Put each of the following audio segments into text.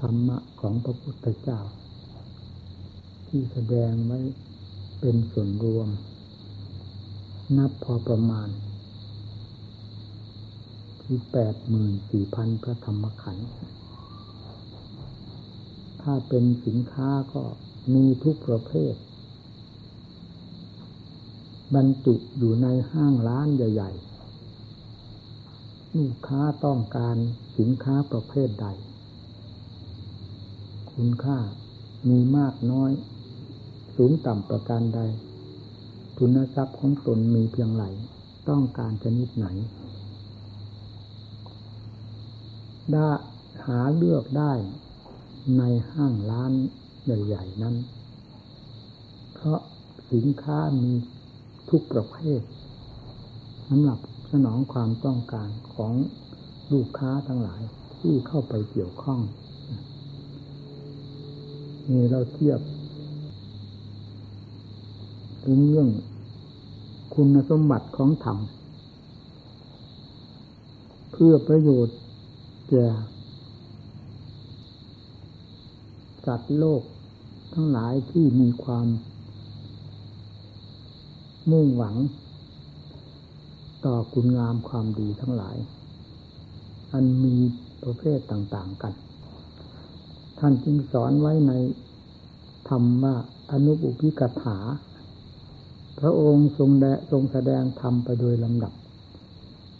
ธรรมะของพระพุทธเจ้า ที่แสดงไว้เป็นส่วนรวม นับพอประมาณ ที่แปดหมื่นสี่พันพระธรรมขันธ์ถ้าเป็นสินค้าก็มีทุกประเภท บรรจุอยู่ในห้างร้านใหญ่ๆลูกค้าต้องการสินค้าประเภทใด คุณค่า มีมากน้อย สูงต่ำประการใด ทุนทรัพย์ของตนมีเพียงไรต้องการชนิดไหน ได้หาเลือกได้ในห้างร้านใหญ่ๆนั้น เพราะสินค้ามีทุกประเภทสำหรับสนองความต้องการของลูกค้าทั้งหลายที่เข้าไปเกี่ยวข้อง นี่เราเทียบถึงเรื่องคุณสมบัติของธรรมเพื่อประโยชน์แก่สัตว์โลกทั้งหลายที่มีความ มุ่งหวัง ต่อคุณงามความดีทั้งหลาย อันมีประเภทต่าง ๆ กัน ท่านจึงสอนไว้ในธรรมว่าอนุบุพิกถา พระองค์ทรงแดทรงแสดงธรรมไปโดยลำดับ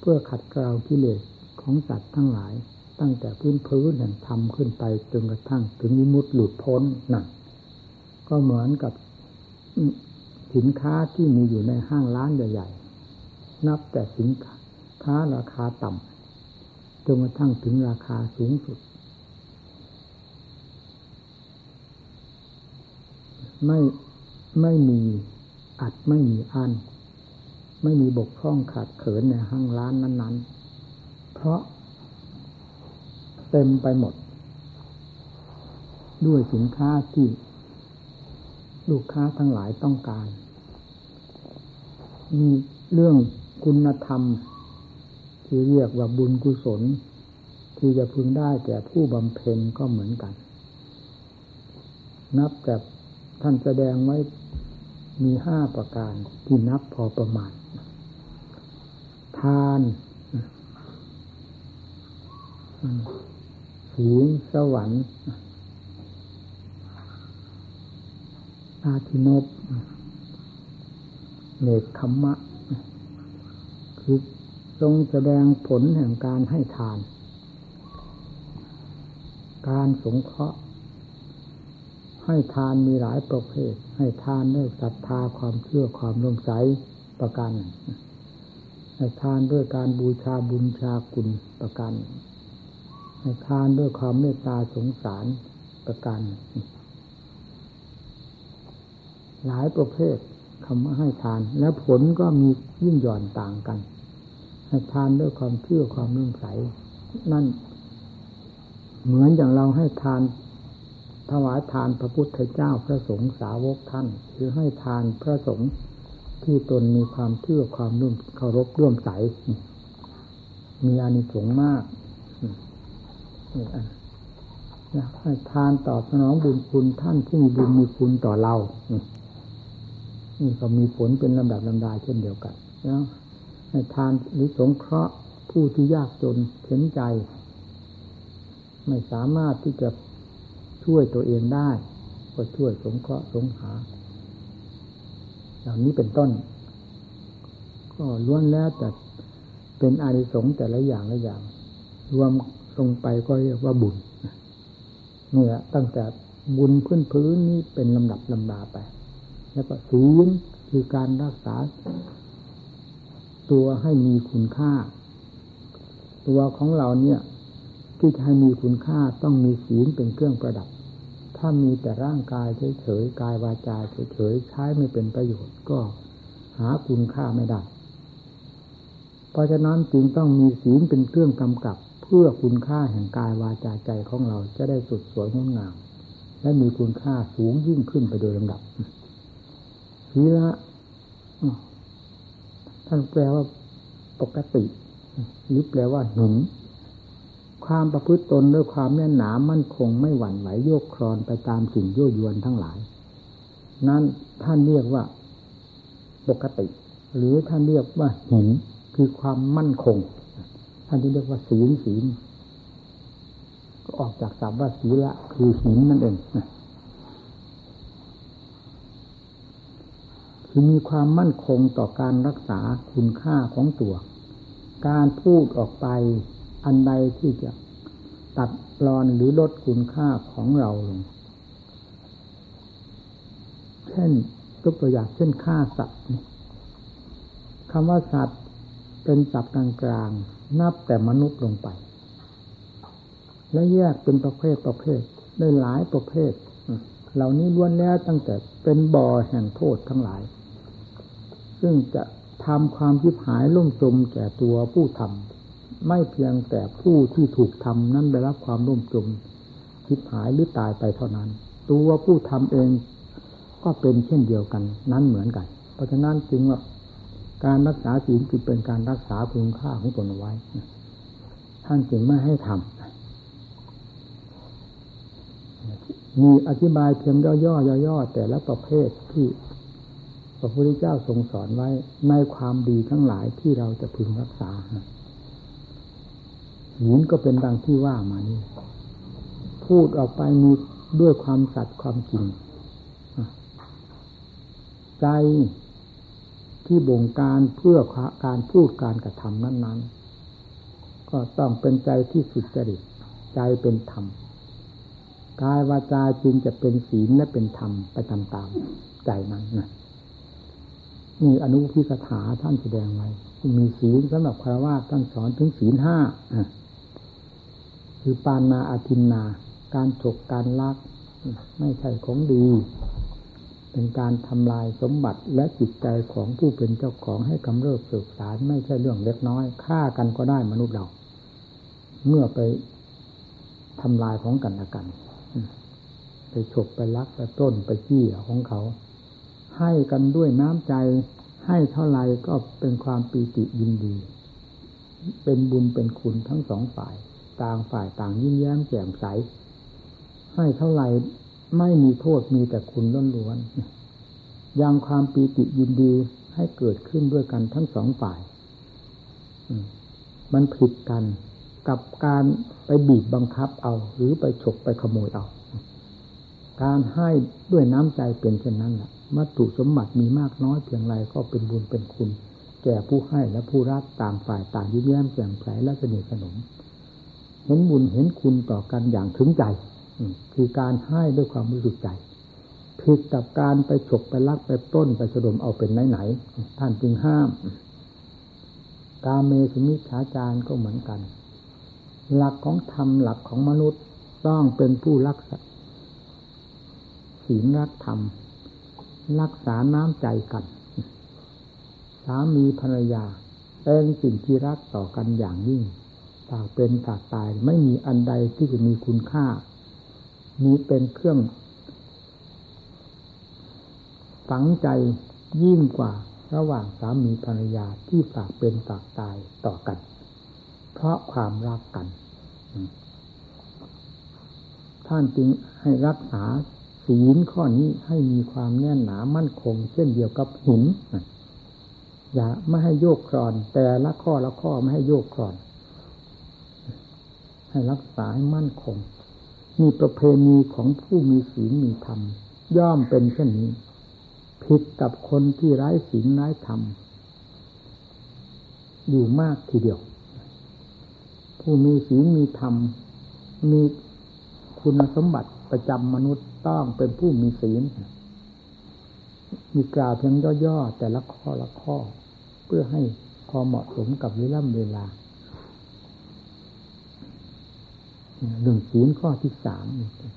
เพื่อขัดเกลากิเลสของสัตว์ทั้งหลาย ตั้งแต่พื้นพื้นแห่งธรรมขึ้นไปจนกระทั่งถึงวิมุตติหลุดพ้นนั่นก็เหมือนกับสินค้าที่มีอยู่ในห้างร้านใหญ่ๆ นับแต่สินค้าราคาต่ำจนกระทั่งถึงราคาสูงสุด ไม่ไม่มีอัดไม่มีอันไม่มีบกพร่องขาดเขินในห้างร้านนั้น ๆ เพราะเต็มไปหมด ด้วยสินค้าที่ลูกค้าทั้งหลายต้องการ มีเรื่องคุณธรรม ที่เรียกว่าบุญกุศล ที่จะพึงได้แก่ผู้บำเพ็ญก็เหมือนกัน นับแต่ ท่านแสดงไว้มีห้าประการที่นับพอประมาณ ทานศีลสวรรค์อาทินบเนกขมมะ คือทรงแสดงผลแห่งการให้ทาน การสงเคราะห์ ให้ทานมีหลายประเภท ให้ทานด้วยศรัทธาความเชื่อความร่มใสประการให้ทานด้วยการบูชาบุญชาคุณประการให้ทานด้วยความเมตตาสงสารประการหลายประเภทคำว่าให้ทาน และผลก็มียิ่งหย่อนต่างกัน ให้ทานด้วยความเชื่อความร่มใส นั่น เหมือนอย่างเราให้ทาน ถวายทานพระพุทธเจ้าพระสงฆ์สาวกท่านหรือให้ทานพระสงฆ์ที่ตนมีความเชื่อความนุ่มเคารพร่วมใส มีอานิสงส์มากอยากให้ทานตอบสนองบุญคุณท่านที่มีบุญมีคุณต่อเรานี่ก็มีผลเป็นลำดับลำดาเช่นเดียวกันแล้วให้ทานหรือสงเคราะห์ผู้ที่ยากจนเข็นใจ ไม่สามารถที่จะ ช่วยตัวเองได้ ก็ช่วยสงเคราะห์สงหาอย่างนี้เป็นต้น ก็ล้วนแล้วแต่เป็นอาริสงส์แต่ละอย่างละอย่าง รวมลงไปก็เรียกว่าบุญเนี่ยตั้งแต่บุญพื้นพื้นนี้เป็นลำดับลำดาไป แล้วก็ศีลคือการรักษา ตัวให้มีคุณค่า ตัวของเราเนี่ย ที่จะให้มีคุณค่าต้องมีศีลเป็นเครื่องประดับ ถ้ามีแต่ร่างกายเฉยๆกายวาจาเฉยๆใช้ไม่เป็นประโยชน์ก็หาคุณค่าไม่ได้ เพราะฉะนั้นจึงต้องมีศีลเป็นเครื่องกำกับ เพื่อคุณค่าแห่งกายวาจาใจของเราจะได้สุดสวยงดงามและมีคุณค่าสูงยิ่งขึ้นไปโดยลำดับศีละท่านแปลว่าปกติหรือแปลว่าหนุน ความประพฤติตนด้วยความแน่นหนามั่นคงไม่หวั่นไหวโยกครอนไปตามสิ่งยั่วยวนทั้งหลาย นั้นท่านเรียกว่าปกติ หรือท่านเรียกว่าหินคือความมั่นคง ท่านที่เรียกว่าศีลศีลก็ออกจากศัพท์ว่าศีละคือหินนั่นเองคือมีความมั่นคงต่อการรักษาคุณค่าของตัว การพูดออกไป อันใดที่จะตัดรอนหรือลดคุณค่าของเราลง เช่นยกตัวอย่างเช่นฆ่าสัตว์คำว่าสัตว์เป็นสัตว์กลางๆ นับแต่มนุษย์ลงไป และแยกเป็นประเภทประเภท ได้หลายประเภท เหล่านี้ล้วนแล้วตั้งแต่เป็นบ่อแห่งโทษทั้งหลาย ซึ่งจะทำความยิบหายล่มจมแก่ตัวผู้ทำ ไม่เพียงแต่ผู้ที่ถูกทำนั้นได้รับความล่มจมยิบหายหรือตายไปเท่านั้น ตัวผู้ทำเองก็เป็นเช่นเดียวกัน นั้นเหมือนกัน เพราะฉะนั้นจึงว่าการรักษาศีลคือเป็นการรักษาคุณค่าของตนไว้ ท่านจึงไม่ให้ทำมีอธิบายเพียงย่อๆย่อๆแต่ละประเภทที่พระพุทธเจ้าทรงสอนไว้ในความดีทั้งหลายที่เราจะพึงรักษา หินก็เป็นดังที่ว่ามานี่พูดออกไปมีด้วยความสัตย์ความจริงใจที่บ่งการเพื่อการพูดการกระทำนั้น ๆ ก็ต้องเป็นใจที่สุจริตใจเป็นธรรมกายวาจาจึงจะเป็นศีลและเป็นธรรมไปตามๆใจนั้นนะนี่อนุพิสถาท่านแสดงไว้ มีศีลสำหรับคารวะท่านสอนถึงศีลห้า คือปานาอาทินนา การฉกการลัก ไม่ใช่ของดี เป็นการทำลายสมบัติและจิตใจของผู้เป็นเจ้าของให้กำเริบสืบสารไม่ใช่เรื่องเล็กน้อยฆ่ากันก็ได้มนุษย์เรา เมื่อไปทำลายของกันและกัน ไปฉกไปลักไปต้นไปขี้ของเขา ให้กันด้วยน้ำใจให้เท่าไรก็เป็นความปีติยินดี เป็นบุญเป็นคุณทั้งสองฝ่าย ต่างฝ่ายต่างยิ้มแย้มแจ่มใส ให้เท่าไรไม่มีโทษมีแต่คุณล้วนๆยังความปีติยินดีให้เกิดขึ้นด้วยกันทั้งสองฝ่าย มันผิดกันกับการไปบีบบังคับเอา หรือไปฉกไปขโมยเอา การให้ด้วยน้ำใจเป็นเช่นนั้นแหละวัตถุสมบัติมีมากน้อยเพียงไรก็เป็นบุญเป็นคุณ แก่ผู้ให้และผู้รับต่างฝ่ายต่างยิ้มแย้มแจ่มใสและสนิทสนม เห็นบุญเห็นคุณต่อกันอย่างถึงใจคือการให้ด้วยความรู้สึกใจผิดกับการไปฉกไปลักไปต้นไปสะดมเอาเป็นไหนๆท่านจึงห้ามกาเมสุมิชาจารก็เหมือนกัน หลักของธรรมหลักของมนุษย์ต้องเป็นผู้รักษาศีลรักธรรม รักษาน้ำใจกัน สามีภรรยาเป็นสิ่งที่รักต่อกันอย่างยิ่ง ตากเป็นตากตาย ไม่มีอันใดที่จะมีคุณค่า นี้เป็นเครื่อง ฝังใจยิ่งกว่าระหว่างสามีภรรยาที่ฝากเป็นฝากตายต่อกัน เพราะความรักกัน ท่านจึงให้รักษาศีลข้อนี้ให้มีความแน่นหนามั่นคง เช่นเดียวกับหินอย่าไม่ให้โยกคลอน แต่ละข้อละข้อไม่ให้โยกคลอน ให้รักษาให้มั่นคงมีประเพณีของผู้มีศีลมีธรรม ย่อมเป็นเช่นนี้ ผิดกับคนที่ไร้ศีลไร้ธรรม อยู่มากทีเดียว ผู้มีศีลมีธรรม มีคุณสมบัติประจำมนุษย์ต้องเป็นผู้มีศีล มีกล่าวเพียงย่อๆแต่ละข้อละข้อ เพื่อให้พอเหมาะสมกับเวลาเวลา เรื่องศีลข้อที่สาม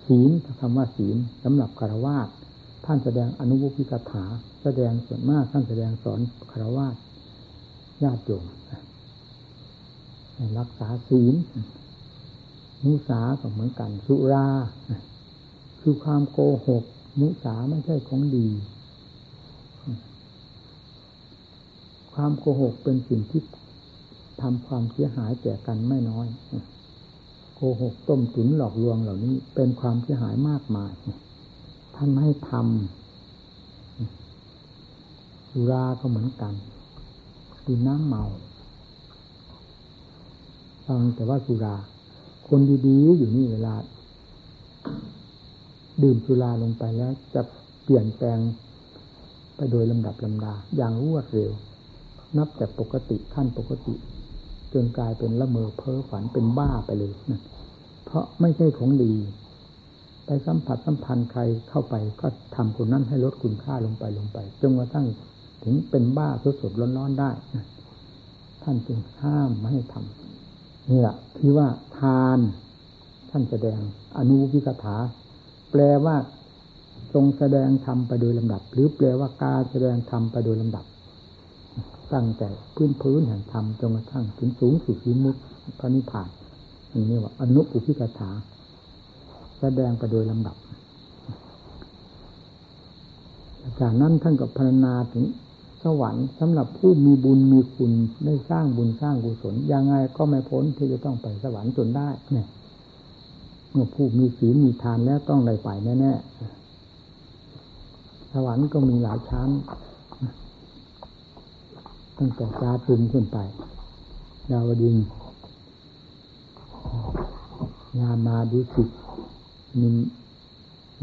ศีลคำว่าศีลสำหรับคารวะท่านแสดงอนุบุพิกถา แสดงส่วนมากท่านแสดงสอนคารวะญาติโยมรักษาศีลมุสาก็เหมือนกัน สุรา คือความโกหก มุสาไม่ใช่ของดี ความโกหกเป็นสิ่งที่ทำความเสียหายแก่กันไม่น้อย หกต้มตุ๋นหลอกลวงเหล่านี้ เป็นความเสียหายมากมายท่านไม่ให้ทำสุราก็เหมือนกันกินน้ำเมาฟังแต่ว่าสุรา คนดีๆ อยู่นี่เวลา ดื่มสุราลงไปแล้ว จะเปลี่ยนแปลงไปโดยลำดับลำดา อย่างรวดเร็ว นับจากปกติขั้นปกติ จนกลายเป็นละเมอเพ้อฝันเป็นบ้าไปเลยนะเพราะไม่ใช่ของดี ไปสัมผัสสัมพันธ์ใครเข้าไปก็ทำคนนั้นให้ลดคุณค่าลงไปลงไปจนกระทั่งถึงเป็นบ้าสดสดร้อนๆได้นะท่านจึงห้ามไม่ให้ทำนี่แหละที่ว่าทาน ท่านแสดงอนุวิกถา แปลว่าทรงแสดงธรรมไปโดยลำดับ หรือแปลว่าการแสดงธรรมไปโดยลำดับ ตั้งแต่พื้นพื้นแห่งธรรมจนกระทั่งถึงสูงสุดวิมุตพระนิพพานนี่ว่าอนุอุพิกถา แสดงไปโดยลำดับ จากนั้นท่านก็พรรณนาถึงสวรรค์สำหรับผู้มีบุญมีคุณได้สร้างบุญสร้างกุศลยังไงก็ไม่พ้นที่จะต้องไปสวรรค์จนได้เนี่ยเมื่อผู้มีศีลมีทานแล้วต้องได้ไปแน่ๆสวรรค์ก็มีหลายชั้น ตั้งแต่จาตุมขึ้นไปดาวดินงามาดุสิตนิม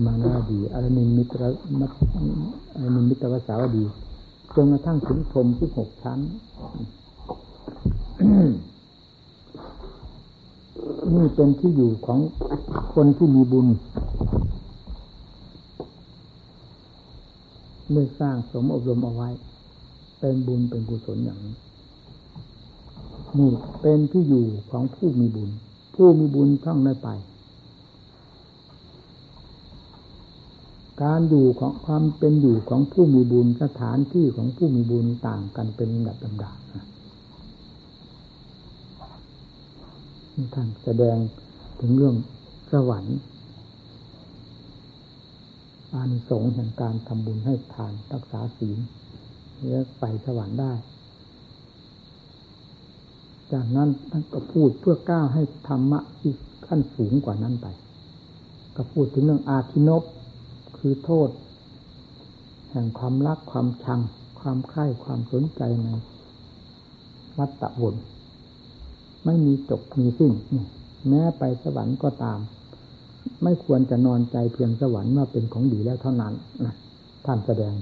มานาดีอรนิมิตรมัอรนิมิตรวสาวดีจนกระทั่งถึงพรมที่หกชั้นนี่เป็นที่อยู่ของคนที่มีบุญได้สร้างสมอบรมเอาไว้ เป็นบุญเป็นกุศลอย่างนี้นี่เป็นที่อยู่ของผู้มีบุญ ผู้มีบุญต้องได้ไป การอยู่ของความเป็นอยู่ของผู้มีบุญสถานที่ของผู้มีบุญต่างกันเป็นลำดับลำดับท่านแสดงถึงเรื่องสวรรค์อานิสงส์แห่งการทำบุญให้ทานรักษาศีล แล้วไปสวรรค์ได้ จากนั้นท่านก็พูดเพื่อก้าวให้ธรรมะที่ขั้นสูงกว่านั้นไป ก็พูดถึงเรื่องอาทินบคือโทษ แห่งความรักความชัง ความใคร่ความสนใจในวัฏฏะวนไม่มีจบมีสิ้นแม้ไปสวรรค์ก็ตาม ไม่ควรจะนอนใจเพียงสวรรค์ว่าเป็นของดีแล้วเท่านั้นท่านแสดง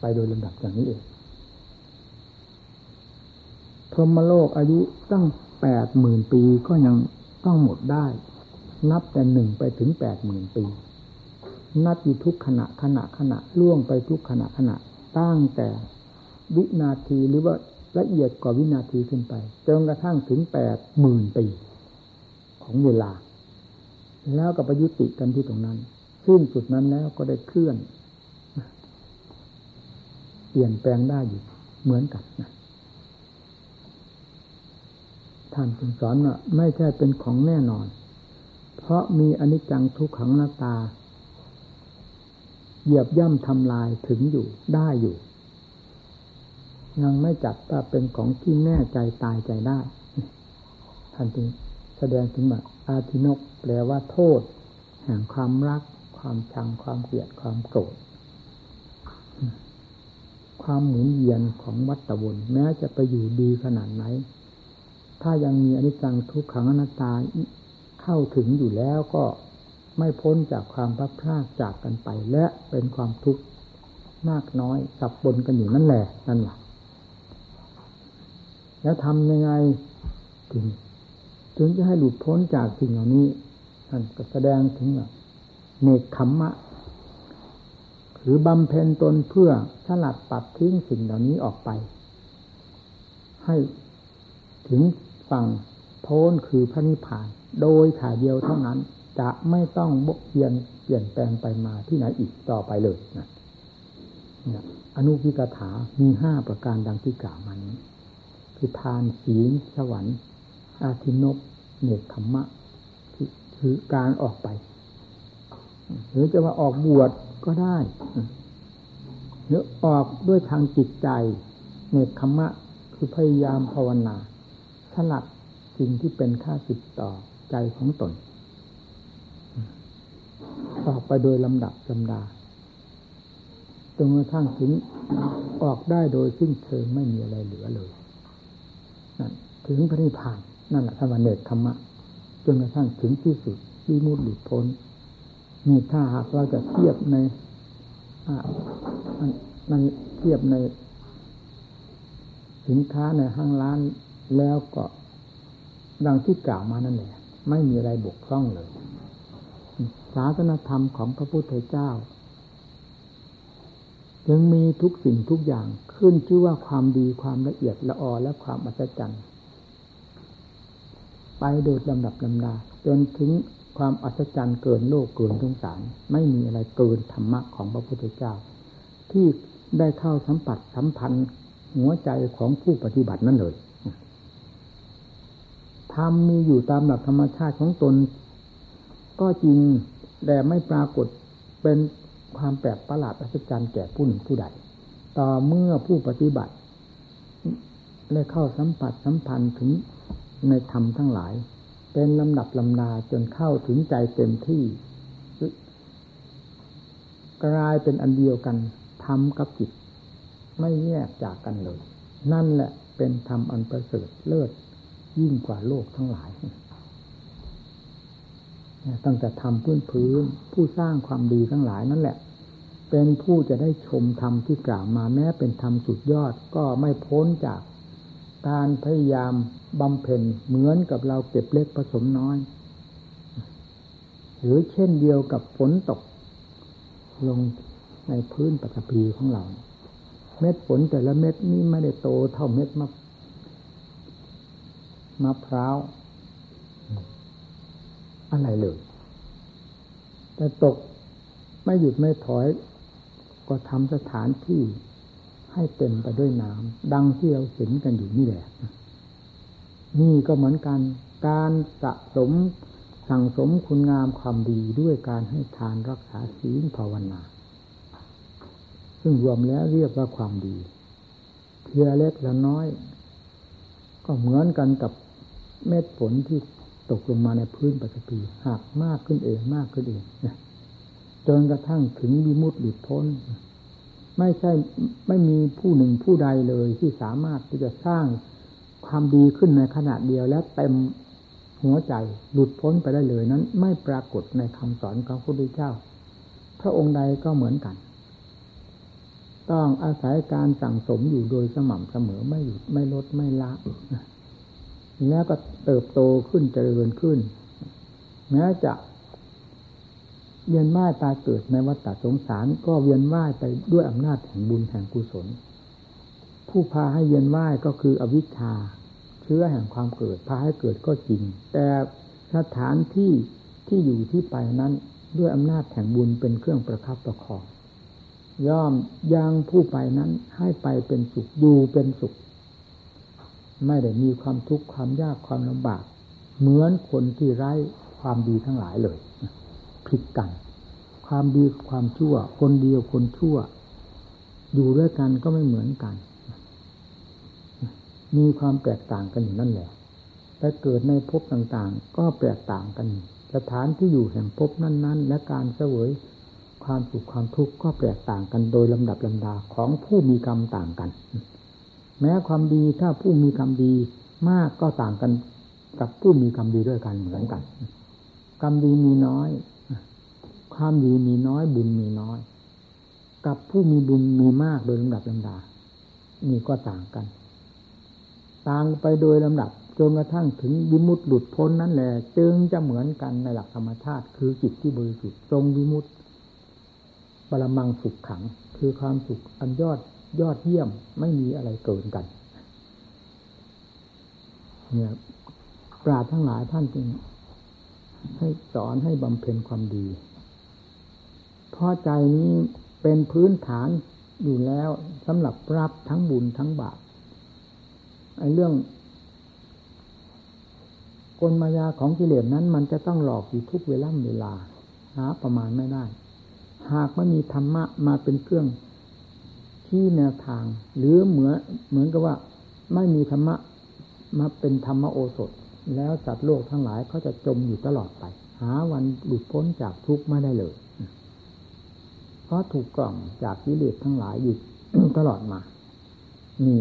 ไปโดยลำดับอย่างนี้เองพรหมโลกอายุตั้งแปดหมื่นปีก็ยังต้องหมดได้ นับแต่หนึ่งไปถึงแปดหมื่นปี นับอยู่ทุกขณะขณะขณะล่วงไปทุกขณะขณะตั้งแต่วินาทีหรือว่าละเอียดกว่าวินาทีขึ้นไปจนกระทั่งถึงแปดหมื่นปี ของเวลา แล้วก็ประยุติกันที่ตรงนั้น ซึ่งจุดนั้นแล้วก็ได้เคลื่อน ลี่ยนแปลงได้อยู่เหมือนกันนะท่านจึงสอนว่าไม่ใช่เป็นของแน่นอน เพราะมีอนิจจังทุกขังหน้าตา เหยียบย่ำทำลายถึงอยู่ได้อยู่ ยังไม่จัดว่าเป็นของที่แน่ใจตายใจได้ ท่านจึงแสดงถึงว่าอาทินกแปลว่าโทษ แห่งความรัก ความชังความเกลียดความโกรธ ความหมุนเวียนของวัฏวนแม้จะไปอยู่ดีขนาดไหน ถ้ายังมีอนิจจังทุกขังอนัตตาเข้าถึงอยู่แล้วก็ไม่พ้นจากความพลัดพรากจากกันไป และเป็นความทุกข์มากน้อยสับบนกันอยู่นั่นแหละนั่นแหละแล้วทำยังไงถึงถึงจะให้หลุดพ้นจากสิ่งเหล่านี้ท่านก็แสดงถึงเนคขมมะ รือบำเพ็ญตนเพื่อสลัดปัดทิ้งสิ่งเหล่านี้ออกไป ให้ถึงฝั่งโพ้นคือพระนิพพาน โดยถ่ายเดียวเท่านั้น จะไม่ต้องบกเพียนเปลี่ยนแปลงไปมาที่ไหนอีกต่อไปเลยนะเนี่ยอนุพิกถามีห้าประการดังที่กล่าวมานี้คือทานศีลสวรรค์ อาทินกเนกขมมะคือการออกไป หรือจะว่าออกบวช ก็ได้หรือออกด้วยทางจิตใจเนคขมะคือพยายามภาวนาสลัดสิ่งที่เป็นค่าสิทต่อใจของตน ออกไปโดยลำดับลำดาจนกระทั่งถึงออกได้โดยสิ้นเชิงไม่มีอะไรเหลือเลยนั่นถึงพระนิพพานนั่นแหละธรรมเนตธรรมะจนกระทั่งถึงที่สุดที่มุดหลุดพ้น นี่ถ้าหากเราจะเทียบในนั่นเทียบใน สินค้าในห้างร้านแล้วก็ดังที่กล่าวมานั่นแหละไม่มีอะไรบกพร่องเลย ศาสนธรรมของพระพุทธเจ้ายังมีทุกสิ่งทุกอย่างขึ้นชื่อว่าความดีความละเอียดละออและความอัศจรรย์ ไปโดยลำดับลำดาจนถึง ความอัศจรรย์เกินโลกเกินสงสาร ไม่มีอะไรเกินธรรมะของพระพุทธเจ้า ที่ได้เข้าสัมผัสสัมพันธ์หัวใจของผู้ปฏิบัตินั่นเลยธรรมมีอยู่ตามหลักธรรมชาติของตน ก็จริงแต่ไม่ปรากฏเป็นความแปลกประหลาดอัศจรรย์แก่ผู้หนึ่งผู้ใด ต่อเมื่อผู้ปฏิบัติได้เข้าสัมผัสสัมพันธ์ถึงในธรรมทั้งหลาย เป็นลำดับลำนาจนเข้าถึงใจเต็มที่ กลายเป็นอันเดียวกันธรรมกับจิต ไม่แยกจากกันเลย นั่นแหละเป็นธรรมอันประเสริฐเลิศยิ่งกว่าโลกทั้งหลายตั้งแต่ทำพื้นพื้นผู้สร้างความดีทั้งหลายนั่นแหละ เป็นผู้จะได้ชมธรรมที่กล่าวมาแม้เป็นธรรมสุดยอดก็ไม่พ้นจาก การพยายามบำเพ็ญเหมือนกับเราเก็บเล็กผสมน้อย หรือเช่นเดียวกับฝนตก ลงในพื้นปฐพีของเรา เม็ดฝนแต่ละเม็ดนี่ไม่ได้โตเท่าเม็ดมะมะพร้าวอะไรเลย แต่ตกไม่หยุดไม่ถอย ก็ทำสถานที่ ให้เต็มไปด้วยน้ำดังที่เราเห็นกันอยู่นี่แหละนี่ก็เหมือนกันการสะสมสั่งสมคุณงามความดีด้วยการให้ทานรักษาศีลภาวนา ซึ่งรวมแล้วเรียกว่าความดีเพียเล็กและน้อย ก็เหมือนกันกับเม็ดฝนที่ตกลงมาในพื้นปฐพีหากมากขึ้นเองมากขึ้นเองจนกระทั่งถึงวิมุตติหลุดพ้น ไม่ใช่ไม่มีผู้หนึ่งผู้ใดเลยที่สามารถที่จะสร้างความดีขึ้นในขณะเดียวแล้วเต็มหัวใจหลุดพ้นไปได้เลยนั้น ไม่ปรากฏในคำสอนของพระพุทธเจ้า พระองค์ใดก็เหมือนกัน ต้องอาศัยการสั่งสมอยู่โดยสม่ำเสมอไม่หยุดไม่ลดไม่ละแล้วก็เติบโตขึ้นเจริญขึ้น แม้จะ เวียนว่ายตายเกิดในวัฏสงสาร ก็เวียนว่ายไปด้วยอำนาจแห่งบุญแห่งกุศล ผู้พาให้เวียนว่ายก็คืออวิชชา เชื้อแห่งความเกิด พาให้เกิดก็จริง แต่สถานที่ที่อยู่ที่ไปนั้นด้วยอำนาจแห่งบุญเป็นเครื่องประคับประคองย่อมยังผู้ไปนั้นให้ไปเป็นสุขอยู่เป็นสุข ไม่ได้มีความทุกข์ความยากความลำบาก เหมือนคนที่ไร้ความดีทั้งหลายเลย ผิดกัน ความดีความชั่ว คนเดียวคนชั่ว อยู่ด้วยกันก็ไม่เหมือนกัน มีความแตกต่างกันอยู่นั่นแหละแต่เกิดในภพต่างๆ ก็แตกต่างกัน สถานที่อยู่แห่งภพนั้น ๆ และการเสวยความสุขความทุกข์ก็แตกต่างกันโดยลำดับลำดาของผู้มีกรรมต่างกัน แม้ความดีถ้าผู้มีกรรมดีมากก็ต่างกันกับผู้มีกรรมดีด้วยกันเหมือนกัน กรรมดีมีน้อย ความดีมีน้อยบุญมีน้อย กับผู้มีบุญมีมากโดยลำดับลำดานี่ก็ต่างกัน ต่างไปโดยลำดับจนกระทั่งถึงวิมุตติหลุดพ้นนั่นแหละจึงจะเหมือนกันในหลักธรรมชาติ คือจิตที่บริสุทธิ์ทรงวิมุตติบาลมังสุขขัง คือความสุขอันยอดยอดเยี่ยมไม่มีอะไรเกินกัน เนี่ยปราทั้งหลายท่านจึงให้สอนให้บำเพ็ญความดี เพราะใจนี้เป็นพื้นฐานอยู่แล้วสำหรับรับทั้งบุญทั้งบาปไอ้เรื่องกลมายาของกิเลสนั้น มันจะต้องหลอกอยู่ทุกเวลาเวลาหาประมาณไม่ได้ หากไม่มีธรรมะมาเป็นเครื่องชี้แนวทาง หรือเหมือนเหมือนกับว่า ไม่มีธรรมะมาเป็นธรรมโอสถ แล้วสัตว์โลกทั้งหลายเขาจะจมอยู่ตลอดไป หาวันหลุดพ้นจากทุกข์ไม่ได้เลย เพราะถูกกล่อมจากกิเลสทั้งหลายอยู่ตลอดมา นี่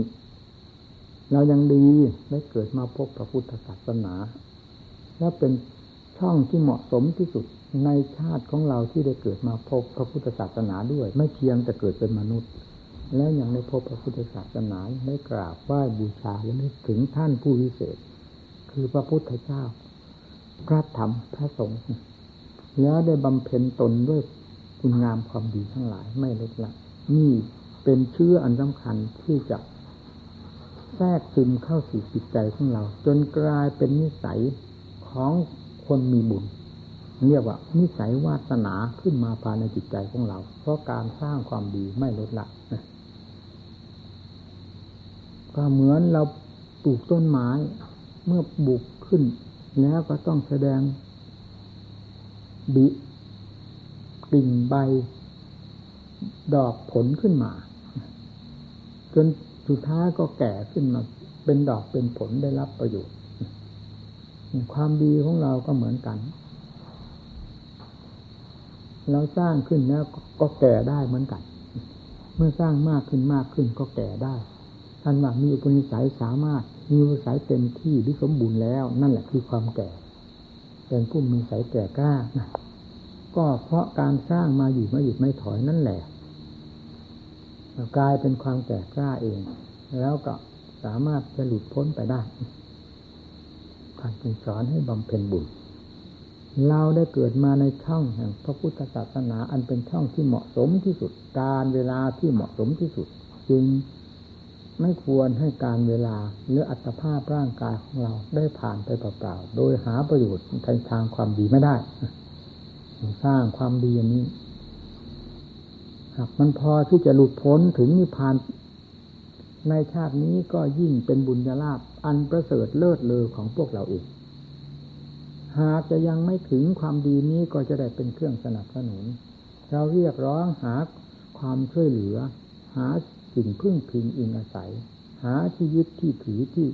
เรายังดีได้เกิดมาพบพระพุทธศาสนา แล้วเป็นช่องที่เหมาะสมที่สุดในชาติของเราที่ได้เกิดมาพบพระพุทธศาสนาด้วย ไม่เพียงแต่เกิดเป็นมนุษย์ แล้วยังได้พบพระพุทธศาสนาได้กราบไหว้บูชาและนึกถึงท่านผู้วิเศษ คือพระพุทธเจ้า พระธรรมพระสงฆ์แล้วได้บำเพ็ญตนด้วย คุณงามความดีทั้งหลายไม่ลดละนี่เป็นเชื่ออันสำคัญที่จะแทรกซึมเข้าสู่จิตใจของเรา จนกลายเป็นนิสัยของคนมีบุญ เรียกว่านิสัยวาสนาขึ้นมาภายในจิตใจของเรา เพราะการสร้างความดีไม่ลดละก็เหมือนเราปลูกต้นไม้ เมื่อบุกขึ้น แล้วก็ต้องแสดงบิ กิ่งใบ ดอกผลขึ้นมา จนสุดท้ายก็แก่ขึ้นมา เป็นดอกเป็นผลได้รับประโยชน์ความดีของเราก็เหมือนกัน เราสร้างขึ้นแล้วก็แก่ได้เหมือนกัน เมื่อสร้างมากขึ้นมากขึ้นก็แก่ได้ท่านว่ามีอุปนิสัยสามารถ มีอุปนิสัยเต็มที่หรือสมบูรณ์แล้ว นั่นแหละคือความแก่ เป็นผู้มีสายแก่กล้านะ ก็เพราะการสร้างมาอยู่ไม่หยุดไม่ถอยนั่นแหละกลายเป็นความแก่กล้าเอง แล้วก็สามารถจะหลุดพ้นไปได้การเป็นสอนให้บำเพ็ญบุญเราได้เกิดมาในช่องแห่งพระพุทธศาสนา อันเป็นช่องที่เหมาะสมที่สุด การเวลาที่เหมาะสมที่สุด จึงไม่ควรให้การเวลาหรืออัตภาพร่างกายของเราได้ผ่านไปเปล่าๆ โดยหาประโยชน์ในทางความดีไม่ได้ สร้างความดีอันนี้ หากมันพอที่จะหลุดพ้นถึงนิพพานในชาตินี้ก็ยิ่งเป็นบุญญาลาภอันประเสริฐเลิศเลอของพวกเราเอง หากจะยังไม่ถึงความดีนี้ก็จะได้เป็นเครื่องสนับสนุน เราเรียกร้องหาความช่วยเหลือ หาสิ่งพึ่งพิงอิงอาศัย หาที่ยึดที่ถือที่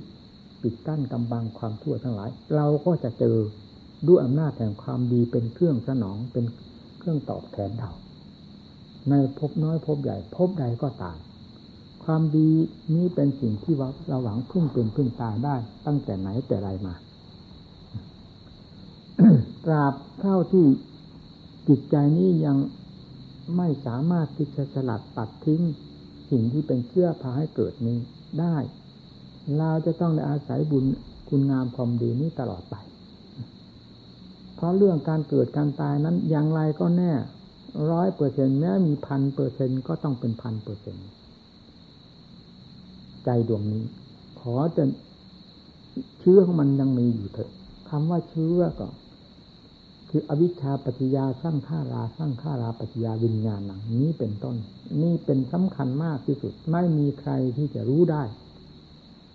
ปิดกั้นกำบังความทั่วทั้งหลาย เราก็จะเจอ ด้วยอำนาจแห่งความดีเป็นเครื่องสนองเป็นเครื่องตอบแทนเราในภพน้อยภพใหญ่ภพใดก็ตามความดีนี้เป็นสิ่งที่เราหวังพึ่งเป็นพึ่งตายได้ตั้งแต่ไหนแต่ไรมาตราบเท่าที่จิตใจนี้ยังไม่สามารถที่จะสลัดปัดทิ้งสิ่งที่เป็นเชื่อพาให้เกิดนี้ได้ เราจะต้องได้อาศัยบุญคุณงามความดีนี้ตลอดไป ราะเรื่องการเกิดการตายนั้นอย่างไรก็แน่ร้อยเปอร์เซ็นแม้มีพันเปอร์เซ็นก็ต้องเป็นพันเปอร์เซ็นใจดวงนี้ ขอจะเชื้อของมันยังมีอยู่เถอะคำว่าเชื้อก็ คืออวิชชาปัจจยาสร้างข้าราสร้างข้าราปัจจยาวิญญาณหนังนี้เป็นต้น นี่เป็นสำคัญมากที่สุด ไม่มีใครที่จะรู้ได้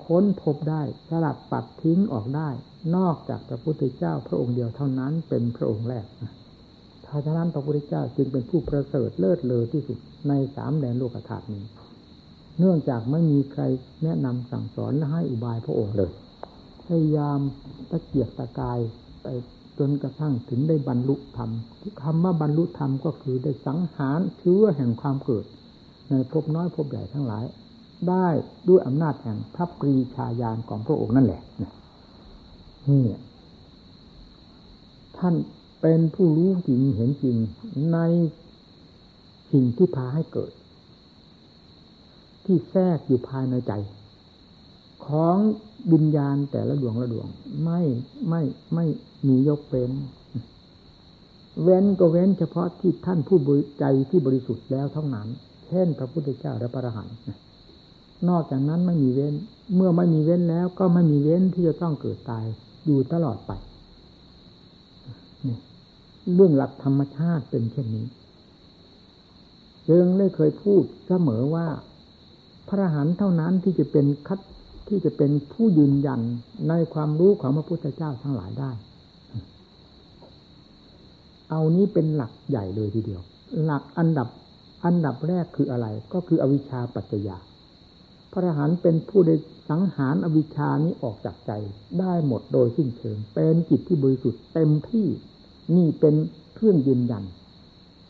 ค้นพบได้สลัดปัดทิ้งออกได้ นอกจากพระพุทธเจ้าพระองค์เดียวเท่านั้นเป็นพระองค์แรกเพราะฉะนั้นพระพุทธเจ้าจึงเป็นผู้ประเสริฐเลิศเลอที่สุดในสามแดนโลกธาตุนี้ เนื่องจากไม่มีใครแนะนำสั่งสอนและให้อุบายพระองค์เลย พยายามตะเกียกตะกายไปจนกระทั่งถึงได้บรรลุธรรมคำว่าบรรลุธรรมก็คือได้สังหารเชื้อแห่งความเกิด ในภพน้อยภพใหญ่ทั้งหลาย ได้ด้วยอำนาจแห่งพระปรีชาญาณของพระองค์นั่นแหละ นี่ท่านเป็นผู้รู้จริงเห็นจริงในสิ่งที่พาให้เกิด ที่แทรกอยู่ภายในใจ ของวิญญาณแต่ละดวงละดวง ไม่ไม่ไม่มียกเว้นเว้นก็เว้นเฉพาะที่ท่านผู้บริใจที่บริสุทธิ์แล้วเท่านั้น เช่น พระพุทธเจ้าและพระอรหันต์นอกจากนั้นไม่มีเว้น เมื่อไม่มีเว้นแล้วก็ไม่มีเว้นที่จะต้องเกิดตาย อยู่ตลอดไปเรื่องหลักธรรมชาติเป็นเช่นนี้จึงได้เคยพูดเสมอว่า พระหันเท่านั้นที่จะเป็นคัดที่จะเป็นผู้ยืนยันในความรู้ของพระพุทธเจ้าทั้งหลายได้ เอานี้เป็นหลักใหญ่เลยทีเดียว หลักอันดับอันดับแรกคืออะไร ก็คืออวิชชาปัจจยา ระอรหันต์เป็นผู้ได้สังหารอวิชานี้ออกจากใจ ได้หมดโดยสิ้นเชิง เป็นจิตที่บริสุทธิ์เต็มที่นี่เป็นเครื่องยืนยัน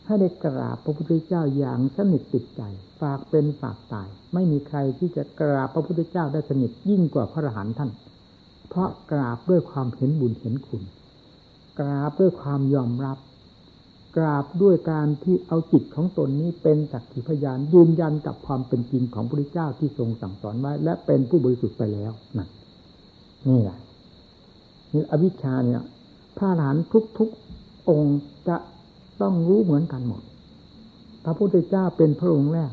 ให้ได้กราบพระพุทธเจ้าอย่างสนิทติดใจ ฝากเป็นฝากตาย ไม่มีใครที่จะกราบพระพุทธเจ้าได้สนิทยิ่งกว่าพระอรหันต์ท่าน เพราะกราบด้วยความเห็นบุญเห็นคุณ กราบด้วยความยอมรับ กราบด้วยการที่เอาจิตของตนนี้เป็นสักขีพยานยืนยันกับความเป็นจริงของพระพุทธเจ้าที่ทรงสั่งสอนไว้ และเป็นผู้บริสุทธิ์ไปแล้วนั่นนี่แหละนี่อวิชชาเนี่ยพระอรหันทุกๆองค์จะต้องรู้เหมือนกันหมด พระพุทธเจ้าเป็นพระองค์แรก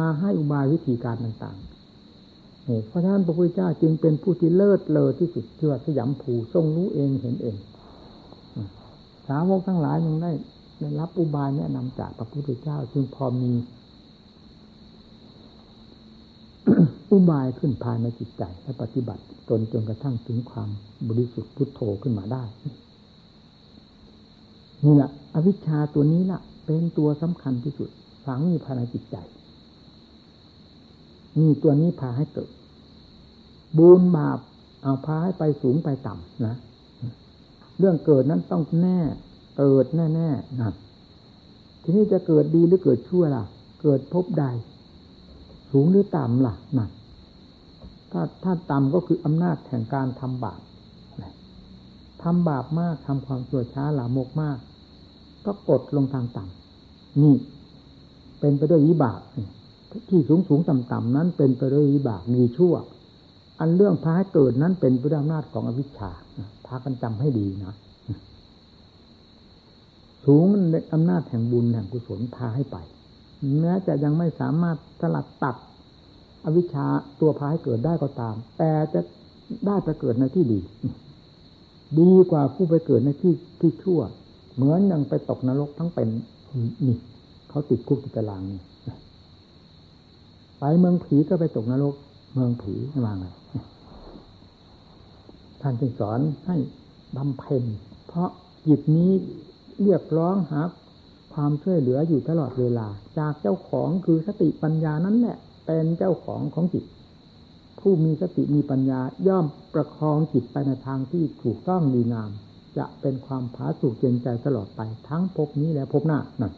มาให้อุบายวิธีการต่างๆเพราะฉะนั้นพระพุทธเจ้าจึงเป็นผู้ที่เลิศเลอที่สุดที่ว่าสยามผูทรงรู้เองเห็นเองสาวกทั้งหลายยังได้ ได้รับอุบายแนะนำจากพระพุทธเจ้า จึงพอมี อุบายขึ้นภายในจิตใจและปฏิบัติตนจนกระทั่งถึงความบริสุทธิ์พุทโธขึ้นมาได้นี่แหละอวิชชาตัวนี้ล่ะ เป็นตัวสำคัญที่สุดฝังอยู่ภายในจิตใจนี่ตัวนี้พาให้เกิดบูญบาปเอาพาให้ไปสูงไปต่ำนะ เรื่องเกิดนั้นต้องแน่ เกิดแน่แน่นะทีนี้จะเกิดดีหรือเกิดชั่วล่ะ เกิดพบใด สูงหรือต่ำล่ะนั่นถ้าถ้าต่ำก็คืออำนาจแห่งการทำบาปทำบาปมากทำความชั่วช้าหลามกมาก ก็กดลงทางต่ำนี่ เป็นไปด้วยวิบากที่สูงสูงต่ำต่ำนั้นเป็นไปด้วยวิบากมีชั่ว อันเรื่องพาให้เกิดนั้นเป็นไปด้วยอำนาจของอวิชชาพากันจำให้ดีนะ สูงในอำนาจแห่งบุญแห่งกุศลพาให้ไปแม้จะยังไม่สามารถสลัดตัดอวิชชาตัวพาให้เกิดได้ก็ตาม แต่จะได้ไปเกิดในที่ดี ดีกว่าผู้ไปเกิดในที่ที่ชั่ว เหมือนยังไปตกนรกทั้งเป็นนี่เขาติดคุกติดตารางนี่ไปเมืองผีก็ไปตกนรก เมืองผีวางท่านจึงสอนให้บำเพ็ญเพราะจิตนี้ เรียกร้องหาความช่วยเหลืออยู่ตลอดเวลา จากเจ้าของคือสติปัญญานั้นแหละ เป็นเจ้าของของจิต ผู้มีสติมีปัญญาย่อมประคองจิตไปในทางที่ถูกต้องดีงาม จะเป็นความผาสุกเย็นใจตลอดไปทั้งภพนี้และภพหน้านั่น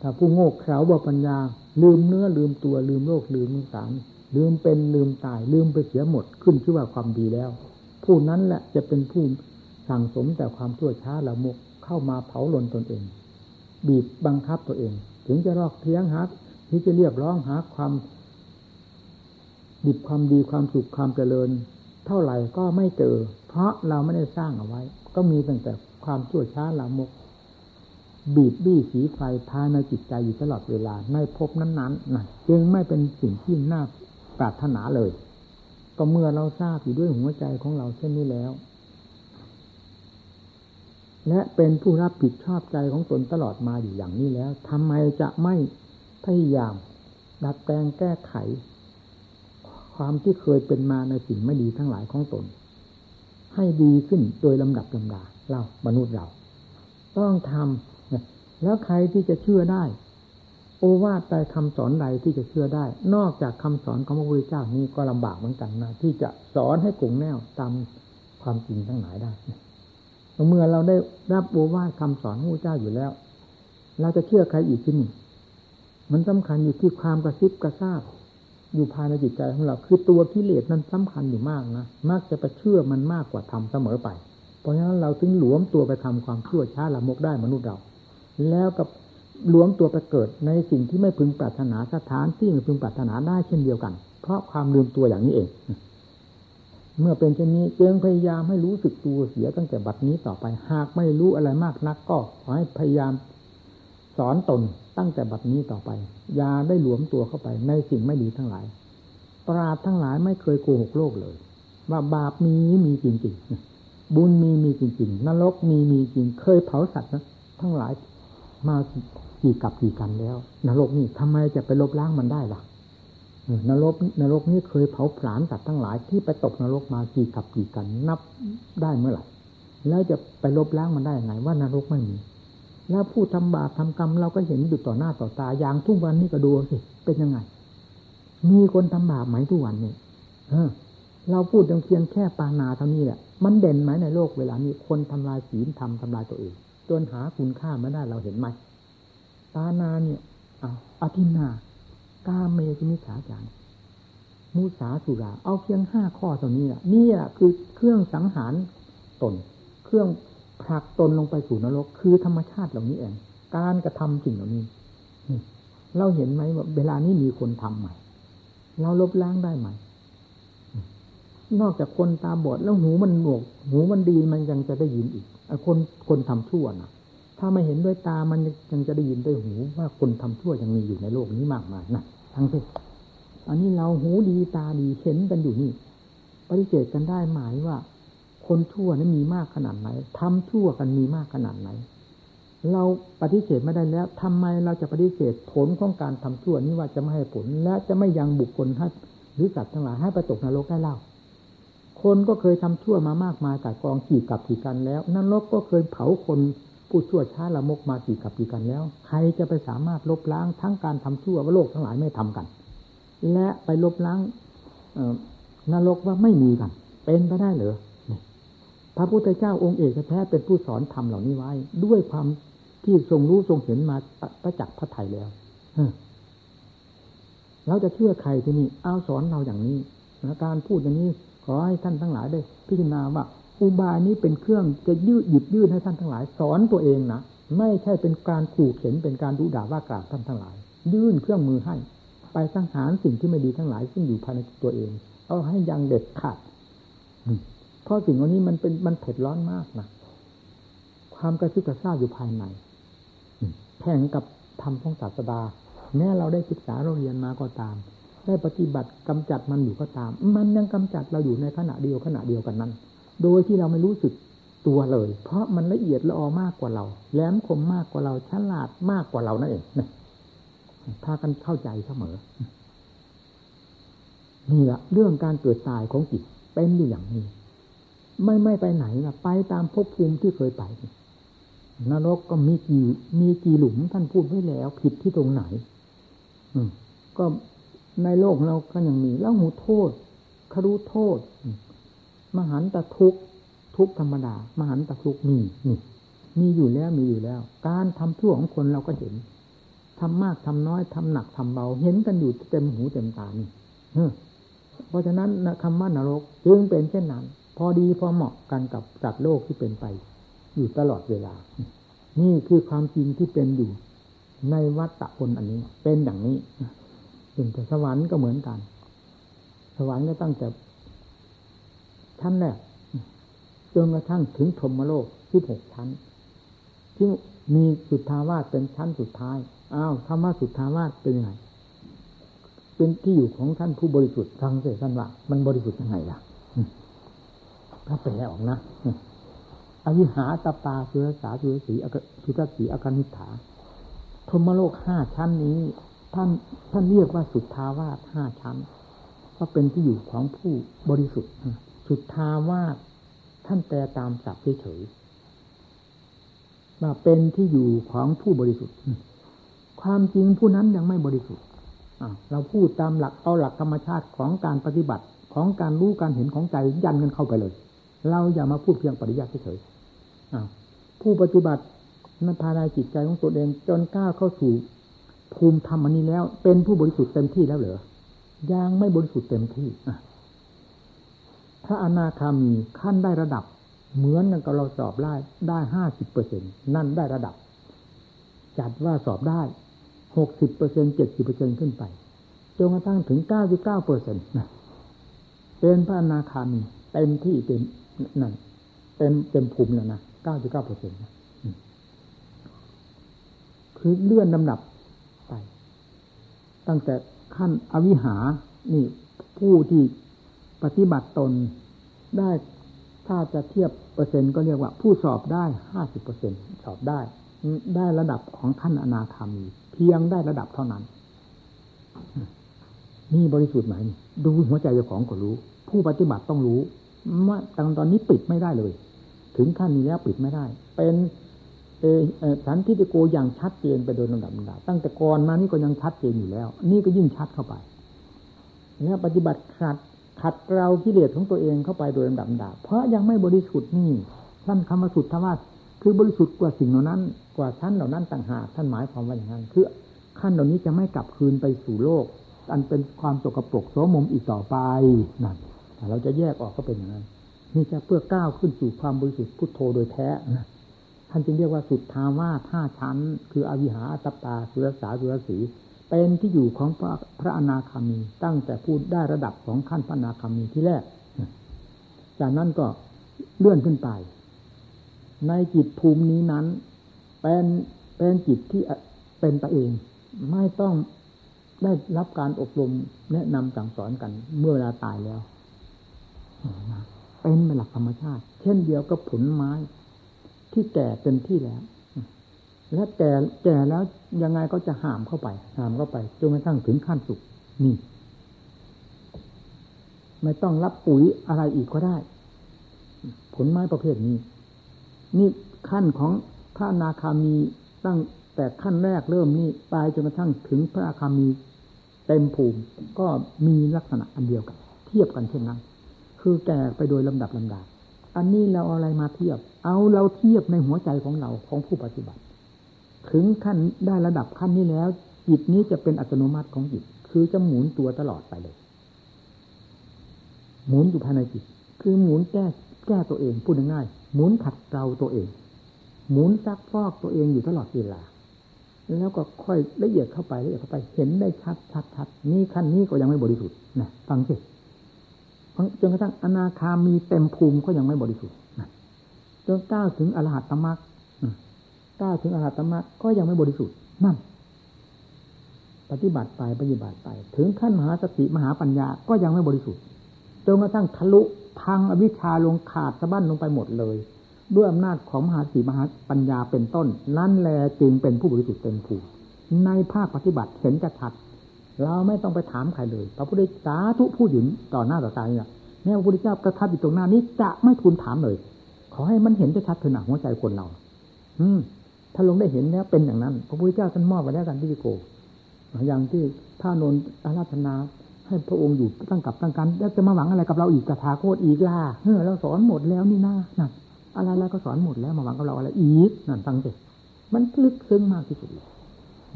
ถ้าผู้โง่เขลาบ่ปัญญา ลืมเนื้อลืมตัวลืมโลกลืมสารลืมเป็นลืมตายลืมไปเสียหมดขึ้นชื่อว่าความดีแล้ว ผู้นั้นแหละจะเป็นผู้สั่งสมแต่ความชั่วช้าละมก เข้ามาเผาลนตนเอง บีบบังคับตัวเอง ถึงจะรอกเทียงหาที่จะเรียกร้องหาความดิบความดีความสุขความเจริญ เท่าไหร่ก็ไม่เจอ เพราะเราไม่ได้สร้างเอาไว้ ก็มีตั้งแต่ความชั่วช้าลามก บีบบี้สีไฟภายในจิตใจอยู่ตลอดเวลาในภพนั้นๆนะจึงไม่เป็นสิ่งที่น่าปรารถนาเลย ก็เมื่อเราทราบอยู่ด้วยหัวใจของเราเช่นนี้แล้ว และเป็นผู้รับผิดชอบใจของตนตลอดมาอยู่อย่างนี้แล้วทำไมจะไม่พยายาม ดัดแปลงแก้ไข ความที่เคยเป็นมาในสิ่งไม่ดีทั้งหลายของตน ให้ดีขึ้นโดยลำดับลำดาเรามนุษย์เรา ต้องทำแล้วใครที่จะเชื่อได้ โอวาทใดคำสอนใดที่จะเชื่อได้ นอกจากคำสอนของพระพุทธเจ้านี้ก็ลำบากเหมือนกันนะที่จะสอนให้กลุ่มแนวตามความจริงทั้งหลายได้ เมื่อเราได้รับโอวาทคำสอนพระพุทธเจ้าอยู่แล้ว เราจะเชื่อใครอีกที่นี่มันสำคัญอยู่ที่ความกระซิบกระซาบอยู่ภายในจิตใจของเราคือตัวกิเลสนั้นสำคัญอยู่มากนะมักจะไปเชื่อมันมากกว่าทำเสมอไป เพราะฉะนั้นเราถึงหลวมตัวไปทำความชั่วช้าละมกได้มนุษย์เรา แล้วกับหลวมตัวไปเกิดในสิ่งที่ไม่พึงปรารถนาสถานที่ไม่พึงปรารถนาได้เช่นเดียวกัน เพราะความลืมตัวอย่างนี้เอง เมื่อเป็นเช่นนี้จึงพยายามให้รู้สึกตัวเสียตั้งแต่บัดนี้ต่อไป หากไม่รู้อะไรมากนักก็ขอให้พยายามสอนตนตั้งแต่บัดนี้ต่อไป อย่าได้หลวมตัวเข้าไปในสิ่งไม่ดีทั้งหลาย ปราดทั้งหลายไม่เคยโกหกโลกเลย ว่าบาปมีมีจริงๆ บุญมีมีจริงๆ นรกมีมีจริง เคยเผาสัตว์ทั้งหลายมากี่กับกี่กันแล้ว นรกนี่ทำไมจะไปลบล้างมันได้ล่ะ นรกนรกนี่เคยเผาผลาญสัตว์ทั้งหลายที่ไปตกนรกมากี่กับกี่กันนับได้เมื่อไหร่แล้วจะไปลบล้างมันได้ยังไงว่านรกไม่มี แล้วผู้ทำบาปทำกรรมเราก็เห็นอยู่ต่อหน้าต่อตาอย่างทุกวันนี้ก็ดูสิเป็นยังไง มีคนทำบาปไหมทุกวันนี่เออ เราพูดเพียงแค่ปานาเท่านี้แหละมันเด่นไหมในโลกเวลานี้คนทำลายศีลทำทำลายตัวเองจนหาคุณค่าไม่ได้เราเห็นไหมปานาเนี่ยเอาอธินา กาเมจิมิฉาจารมุสาสุรา เอาเพียงห้าข้อตรงนี้แหละนี่แหละคือเครื่องสังหารตน เครื่องผลักตนลงไปสู่นรก คือธรรมชาติเหล่านี้เอง การกระทำสิ่งเหล่านี้เราเห็นไหมว่าเวลานี้มีคนทำใหม่ เราลบล้างได้ไหม นอกจากคนตาบอดแล้วหูมันหนวก หูมันดีมันยังจะได้ยินอีกคนคนทำชั่วนะถ้าไม่เห็นด้วยตามันยังจะได้ยินด้วยหูว่าคนทำชั่วยังมีอยู่ในโลกนี้มากมายนะ ทั้งที่อันนี้เราหูดีตาดีเห็นกันอยู่นี่ปฏิเสธกันได้หมายว่า คนชั่วนั้นมีมากขนาดไหนทำชั่วกันมีมากขนาดไหน เราปฏิเสธไม่ได้แล้วทำไมเราจะปฏิเสธผลของการทำชั่วนี้ว่าจะไม่ให้ผล และจะไม่ยังบุคคลให้หรือสัตว์ทั้งหลายให้ประตกนรกได้เล่า คนก็เคยทำชั่วมามากมายแต่กองขี่กับขี่กันแล้วนรกก็เคยเผาคน ผู้ชั่วช้าละมกมากี่กับกี่กันแล้ว ใครจะไปสามารถลบล้างทั้งการทำชั่วว่าโลกทั้งหลายไม่ทำกัน และไปลบล้างนรกว่าไม่มีกัน เป็นไปได้เหรอพระพุทธเจ้าองค์เอกแท้เป็นผู้สอนธรรมเหล่านี้ไว้ ด้วยความที่ทรงรู้ทรงเห็นมาประจักษ์พระไถ่แล้วเราจะเชื่อใครที่นี่เอาสอนเราอย่างนี้การพูดอย่างนี้ขอให้ท่านทั้งหลายได้ พิจารณาว่า อุบายนี้เป็นเครื่องจะยืดหยิบยืดให้ท่านทั้งหลาย สอนตัวเองนะไม่ใช่เป็นการขู่เข็นเป็นการดุด่าว่ากล่าวท่านทั้งหลาย ยื่นเครื่องมือให้ ไปสังหารสิ่งที่ไม่ดีทั้งหลาย ซึ่งอยู่ภายในตัวเอง เอาให้ยังเด็ดขาดเพราะสิ่งเหล่านี้มันเป็นมันเผ็ดร้อนมากนะความกระซิบกระซาบอยู่ภายในแข่งกับธรรมของศาสดา แม้เราได้ศึกษาเราเรียนมาก็ตาม ได้ปฏิบัติกำจัดมันอยู่ก็ตาม มันยังกำจัดเราอยู่ในขณะเดียวขณะเดียวกันนั้น โดยที่เราไม่รู้สึกตัวเลย เพราะมันละเอียดละออมากกว่าเรา แหลมคมมากกว่าเราฉลาดมากกว่าเรานั่นเองนะพากันเข้าใจเสมอนี่แหละเรื่องการเกิดตายของจิตเป็นอยู่อย่างนี้ ไม่ไม่ไปไหนนะไปตามภพภูมิที่เคยไปนรกก็มีกี่มีกี่หลุมท่านพูดไว้แล้ว ผิดที่ตรงไหน อืมก็ในโลกเราก็ยังมีแล้วหูโทษคารู้โทษ มหันตทุกทุกธรรมดา มหันตทุกมีนี่มีอยู่แล้วมีอยู่แล้ว การทำชั่วของคนเราก็เห็นทำมากทำน้อยทำหนักทำเบา เห็นกันอยู่เต็มหูเต็มตานี่เพราะฉะนั้นคำว่านรกจึงเป็นเช่นนั้น พอดีพอเหมาะกันกับจัดโลกที่เป็นไป อยู่ตลอดเวลา นี่คือความจริงที่เป็นอยู่ ในวัฏฏะคนอันนี้ เป็นอย่างนี้ถึงแต่สวรรค์ก็เหมือนกัน สวรรค์ก็ตั้งแต่ ชั้นแรกจนกระทั่งถึงธรมโลกที่หกชั้น ที่มีสุทธาวาสเป็นชั้นสุดท้ายอ้าวธรรมะสุทธาวาสเป็นยังไงเป็นที่อยู่ของท่านผู้บริสุทธิ์ทางเสท่านว่ามันบริสุทธิ์ยังไงล่ะถ้าแปลออกนะอวิหาตาปาสุรสาสุรสีสุรสีอาการนิฐาธรมโลกห้าชั้นนี้ ท่านท่านเรียกว่าสุทธาวาสห้าชั้น ก็เป็นที่อยู่ของผู้บริสุทธิ์ สุดทาวาสท่านแปลตามศัพท์เฉยๆว่าเป็นที่อยู่ของผู้บริสุทธิ์ ความจริงผู้นั้นยังไม่บริสุทธิ์เราพูดตามหลักเอาหลักธรรมชาติของการปฏิบัติของการรู้การเห็นของใจยันกันเข้าไปเลย เราอย่ามาพูดเพียงปริยัติเฉยๆผู้ปฏิบัตินันภายในจิตใจของตัวเองจนก้าวเข้าสู่ภูมิธรรมอันนี้แล้ว เป็นผู้บริสุทธิ์เต็มที่แล้วเหรอยังไม่บริสุทธิ์เต็มที่ พระอนาคามีขั้นได้ระดับ เหมือนกับเราสอบได้ได้ห้าสิบเปอร์เซ็นนั่นได้ระดับ จัดว่าสอบได้หกสิบเปอร์เซ็นเจ็ดสิบเปอร์เซ็นขึ้นไปจนกระทั่งถึงเก้าสิบเก้าเปอร์เซ็นต์นะเป็นพระอนาคามีเต็มที่เต็มนั่นเต็มเต็มภูมิแล้วนะเก้าสิบเก้าเปอร์เซ็นต์คือเลื่อนลำดับไป ตั้งแต่ขั้นอวิหา นี่ผู้ที่ ปฏิบัติตนได้ถ้าจะเทียบเปอร์เซ็นต์ก็เรียกว่า ผู้สอบได้ห้าสิบเปอร์เซ็นสอบได้ ได้ระดับของท่านอนาคามี เพียงได้ระดับเท่านั้น นี่บริสุทธิ์ไหมดูหัวใจเจ้าของก็รู้ ผู้ปฏิบัติต้องรู้ว่าตอนตอนนี้ปิดไม่ได้เลย ถึงขั้นนี้แล้วปิดไม่ได้ เป็นเอสันทิฏฐิโกอย่างชัดเจนไปโดยลำดับลำดับตั้งแต่ก่อนมานี่ก็ยังชัดเจนอยู่แล้ว นี่ก็ยิ่งชัดเข้าไปแล้วปฏิบัติขัด ขัดเรากิเลสของตัวเองเข้าไปโดยลำดับดาเพราะยังไม่บริสุทธิ์นี่ท่านคำว่าสุดธรรมะคือบริสุทธิ์กว่าสิ่งเหล่านั้น กว่าชั้นเหล่านั้นต่างหากท่านหมายความว่าอย่างนั้นคือขั้นเหล่านี้จะไม่กลับคืนไปสู่โลก อันเป็นความสกปรกโสมมอีกต่อไปนั่นเราจะแยกออกก็เป็นอย่างนั้นนี่จะเพื่อก้าวขึ้นสู่ความบริสุทธิ์พุทโธโดยแท้ท่านจึงเรียกว่าสุดทาว่าท่าชั้น คืออวิหาอัตตาสุรสาสุรสี เป็นที่อยู่ของพระพระอนาคามี ตั้งแต่พูดได้ระดับของขั้นพระอนาคามีที่แรก จากนั้นก็เลื่อนขึ้นไป ในจิตภูมินี้นั้น เป็นเป็นจิตที่เป็นไปเอง ไม่ต้องได้รับการอบรมแนะนำสั่งสอนกัน เมื่อเวลาตายแล้ว เป็นเป็นหลักธรรมชาติ เช่นเดียวกับผลไม้ ที่แก่เป็นที่แล้ว และแก่แก่แล้วยังไงก็จะหามเข้าไป หามเข้าไปจนกระทั่งถึงขั้นสุกนี่ไม่ต้องรับปุ๋ยอะไรอีกก็ได้ ผลไม้ประเภทนี้ นี่ขั้นของพระนาคามีตั้งแต่ขั้นแรกเริ่มนี่ไปจนกระทั่งถึงพระนาคามีเต็มภูมิก็มีลักษณะอันเดียวกัน เทียบกันเช่นนั้น คือแก่ไปโดยลำดับลำดับอันนี้เราเอาอะไรมาเทียบ เอาเราเทียบในหัวใจของเราของผู้ปฏิบัติ ถึงขั้นได้ระดับขั้นนี้แล้ว จิตนี้จะเป็นอัตโนมัติของจิต คือจะหมุนตัวตลอดไปเลย หมุนอยู่ภายในจิต คือหมุนแก้แก้ตัวเองพูดง่ายๆหมุนขัดเกลาตัวเอง หมุนซักฟอกตัวเองอยู่ตลอดเวลา แล้วก็ค่อยละเอียดเข้าไปละเอียดเข้าไปเห็นได้ชัดชัดชัดนี่ขั้นนี้ก็ยังไม่บริสุทธิ์นะฟังสิจนกระทั่งอนาคามีเต็มภูมิก็ยังไม่บริสุทธิ์จนก้าวถึงอรหัตตมรรค ก้าวถึงอรหัตมรรคก็ยังไม่บริสุทธิ์นั่นปฏิบัติไปปฏิบัติไป ถึงขั้นมหาสติมหาปัญญาก็ยังไม่บริสุทธิ์จนกระทั่งทะลุพังอวิชชาลงขาดสะบั้นลงไปหมดเลย ด้วยอำนาจของมหาสติมหาปัญญาเป็นต้น นั่นแลจึงเป็นผู้บริสุทธิ์เต็มภูมิในภาคปฏิบัติเห็นจะชัดเราไม่ต้องไปถามใครเลย พระพุทธสาธุผู้หญิงต่อหน้าต่อตาเนี่ยแม้พระพุทธเจ้ากระทับอยู่ตรงหน้านี้จะไม่ทูลถามเลย ขอให้มันเห็นจะชัดเถอะหนักหัวใจคนเรา อืม ถ้าลงได้เห็นแล้วเป็นอย่างนั้น พระพุทธเจ้าท่านมอบไว้แล้วกันที่โก อย่างที่ท่านนอาราธนา ให้พระองค์อยู่ตั้งกับตั้งกันแล้วจะมาหวังอะไรกับเราอีกกระถาโคตรอีกล่ะเฮ้อเราสอนหมดแล้วนี่นะนั่นอะไรแล้วก็สอนหมดแล้วมาหวังกับเราอะไรอีกนั่นฟังสิมันลึกซึ้งมากที่สุด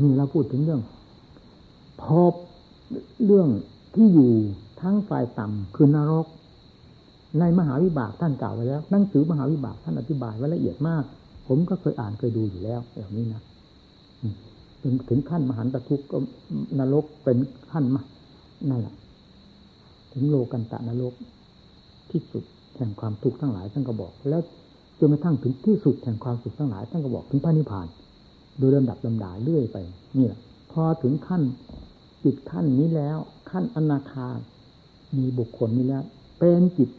นี่เราพูดถึงเรื่องพบเรื่องที่อยู่ทั้งฝ่ายต่ำคือนรก ในมหาวิบากท่านกล่าวไว้แล้วหนังสือมหาวิบากท่านอธิบายไว้ละเอียดมาก ผมก็เคยอ่านเคยดูอยู่แล้วแบบนี้นะถึงถึงขั้นมหันตทุกข์ก็นรกเป็นขั้นมานั่นแหละถึงโลกันตะนรกที่สุดแห่งความทุกข์ทั้งหลายท่านก็บอก แล้วจนกระทั่งถึงที่สุดแห่งความสุขทั้งหลายท่านก็บอกถึงพระนิพพาน โดยลำดับลำดาเรื่อยไปนี่แหละพอถึงขั้นจิตขั้นนี้แล้ว ขั้นอนาคามีบุคคลนี้แล้วเป็นจิต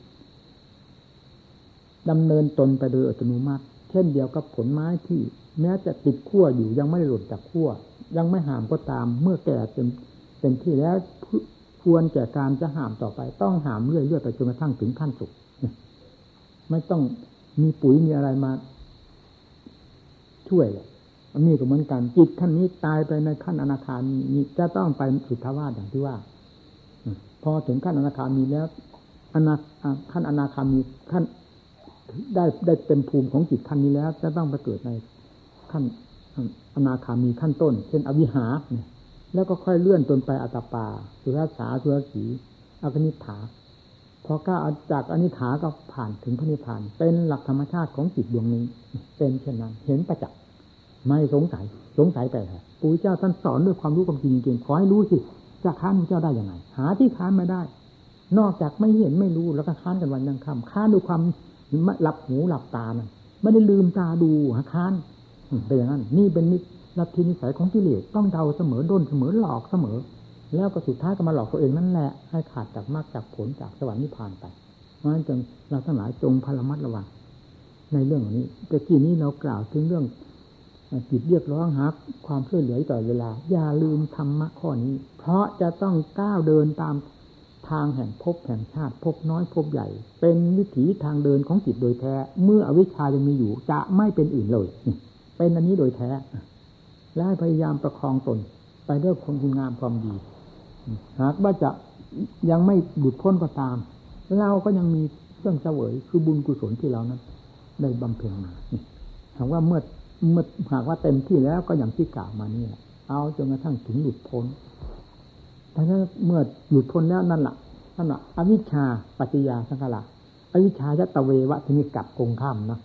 ดำเนินตนไปโดยอัตโนมัติ เช่นเดียวกับผลไม้ที่แม้จะติดขั้วอยู่ยังไม่หลุดจากขั้วยังไม่ห่ามก็ตาม เมื่อแก่เป็นเป็นที่แล้วควรแก่การจะห่ามต่อไป ต้องห่ามเรื่อยเรื่อยไปจนกระทั่งถึงขั้นสุกไม่ต้องมีปุ๋ยมีอะไรมา ช่วยอันนี้ก็เหมือนกันจิตขั้นนี้ตายไปในขั้นอนาคามีจะต้องไปสุทธาวาสอย่างที่ว่าพอถึงขั้นอนาคามีแล้วอนาขั้นอนาคามีขั้น ได้ได้เต็มภูมิของจิตขั้นนี้แล้ว จะต้องไปเกิดในขั้นอนาคามีขั้นต้น เช่น อวิหาเนี่ยแล้วก็ค่อยเลื่อนจนไปอัตปา สุรสาสุรสีอากนิฐาพอก้าจากอนิฐาก็ผ่านถึงพระนิพพาน เป็นหลักธรรมชาติของจิตดวงนี้ เป็นเช่นนั้น เห็นประจักษ์ไม่สงสัยสงสัยไปเหรอปู่เจ้าท่านสอนด้วยความรู้ความจริงจริงขอให้รู้สิจะค้านพระเจ้าได้ยังไง หาที่ค้านไม่ได้ นอกจากไม่เห็นไม่รู้แล้วก็ค้านกันวันยังคำค้านด้วยความ หลับหูหลับตานไม่ได้ลืมตาดูหาค้านเป็นอย่างนั้น นี่เป็นนิลัทธินิสัยของกิเลสต้องเดาเสมอด้นเสมอหลอกเสมอ แล้วก็สุดท้ายก็มาหลอกตัวเองนั่นแหละ ให้ขาดจากมรรคจากผลจากสวรรค์นิพพานไป เพราะฉะนั้นจึงเราทั้งหลายจงพลมัดระวังในเรื่องนี้แต่ที่นี้เรากล่าวถึงเรื่องจิตเรียกร้องหาความช่วยเหลือต่อเวลา อย่าลืมธรรมะข้อนี้ เพราะจะต้องก้าวเดินตาม ทางแห่งภพแห่งชาติภพน้อยภพใหญ่ เป็นวิถีทางเดินของจิตโดยแท้ เมื่ออวิชชายังมีอยู่จะไม่เป็นอื่นเลย เป็นอันนี้โดยแท้ และพยายามประคองตน ไปด้วยความคุณงามความดี หากว่าจะยังไม่หลุดพ้นก็ตาม เราก็ยังมีเครื่องเสวยคือบุญกุศลที่เรานั้น ได้บำเพ็ญมาถามว่าเมื่อเมื่อหากว่าเต็มที่แล้วก็อย่างที่กล่าวมานี่เอาจนกระทั่งถึงหลุดพ้น แต่ถ้าเมื่อหลุดพ้นแล้วนั่นแหละนั่นแหละอวิชชาปัจจยาสังขารอวิชชาจะตะเววะทีนี้กลับกงข้ามนะ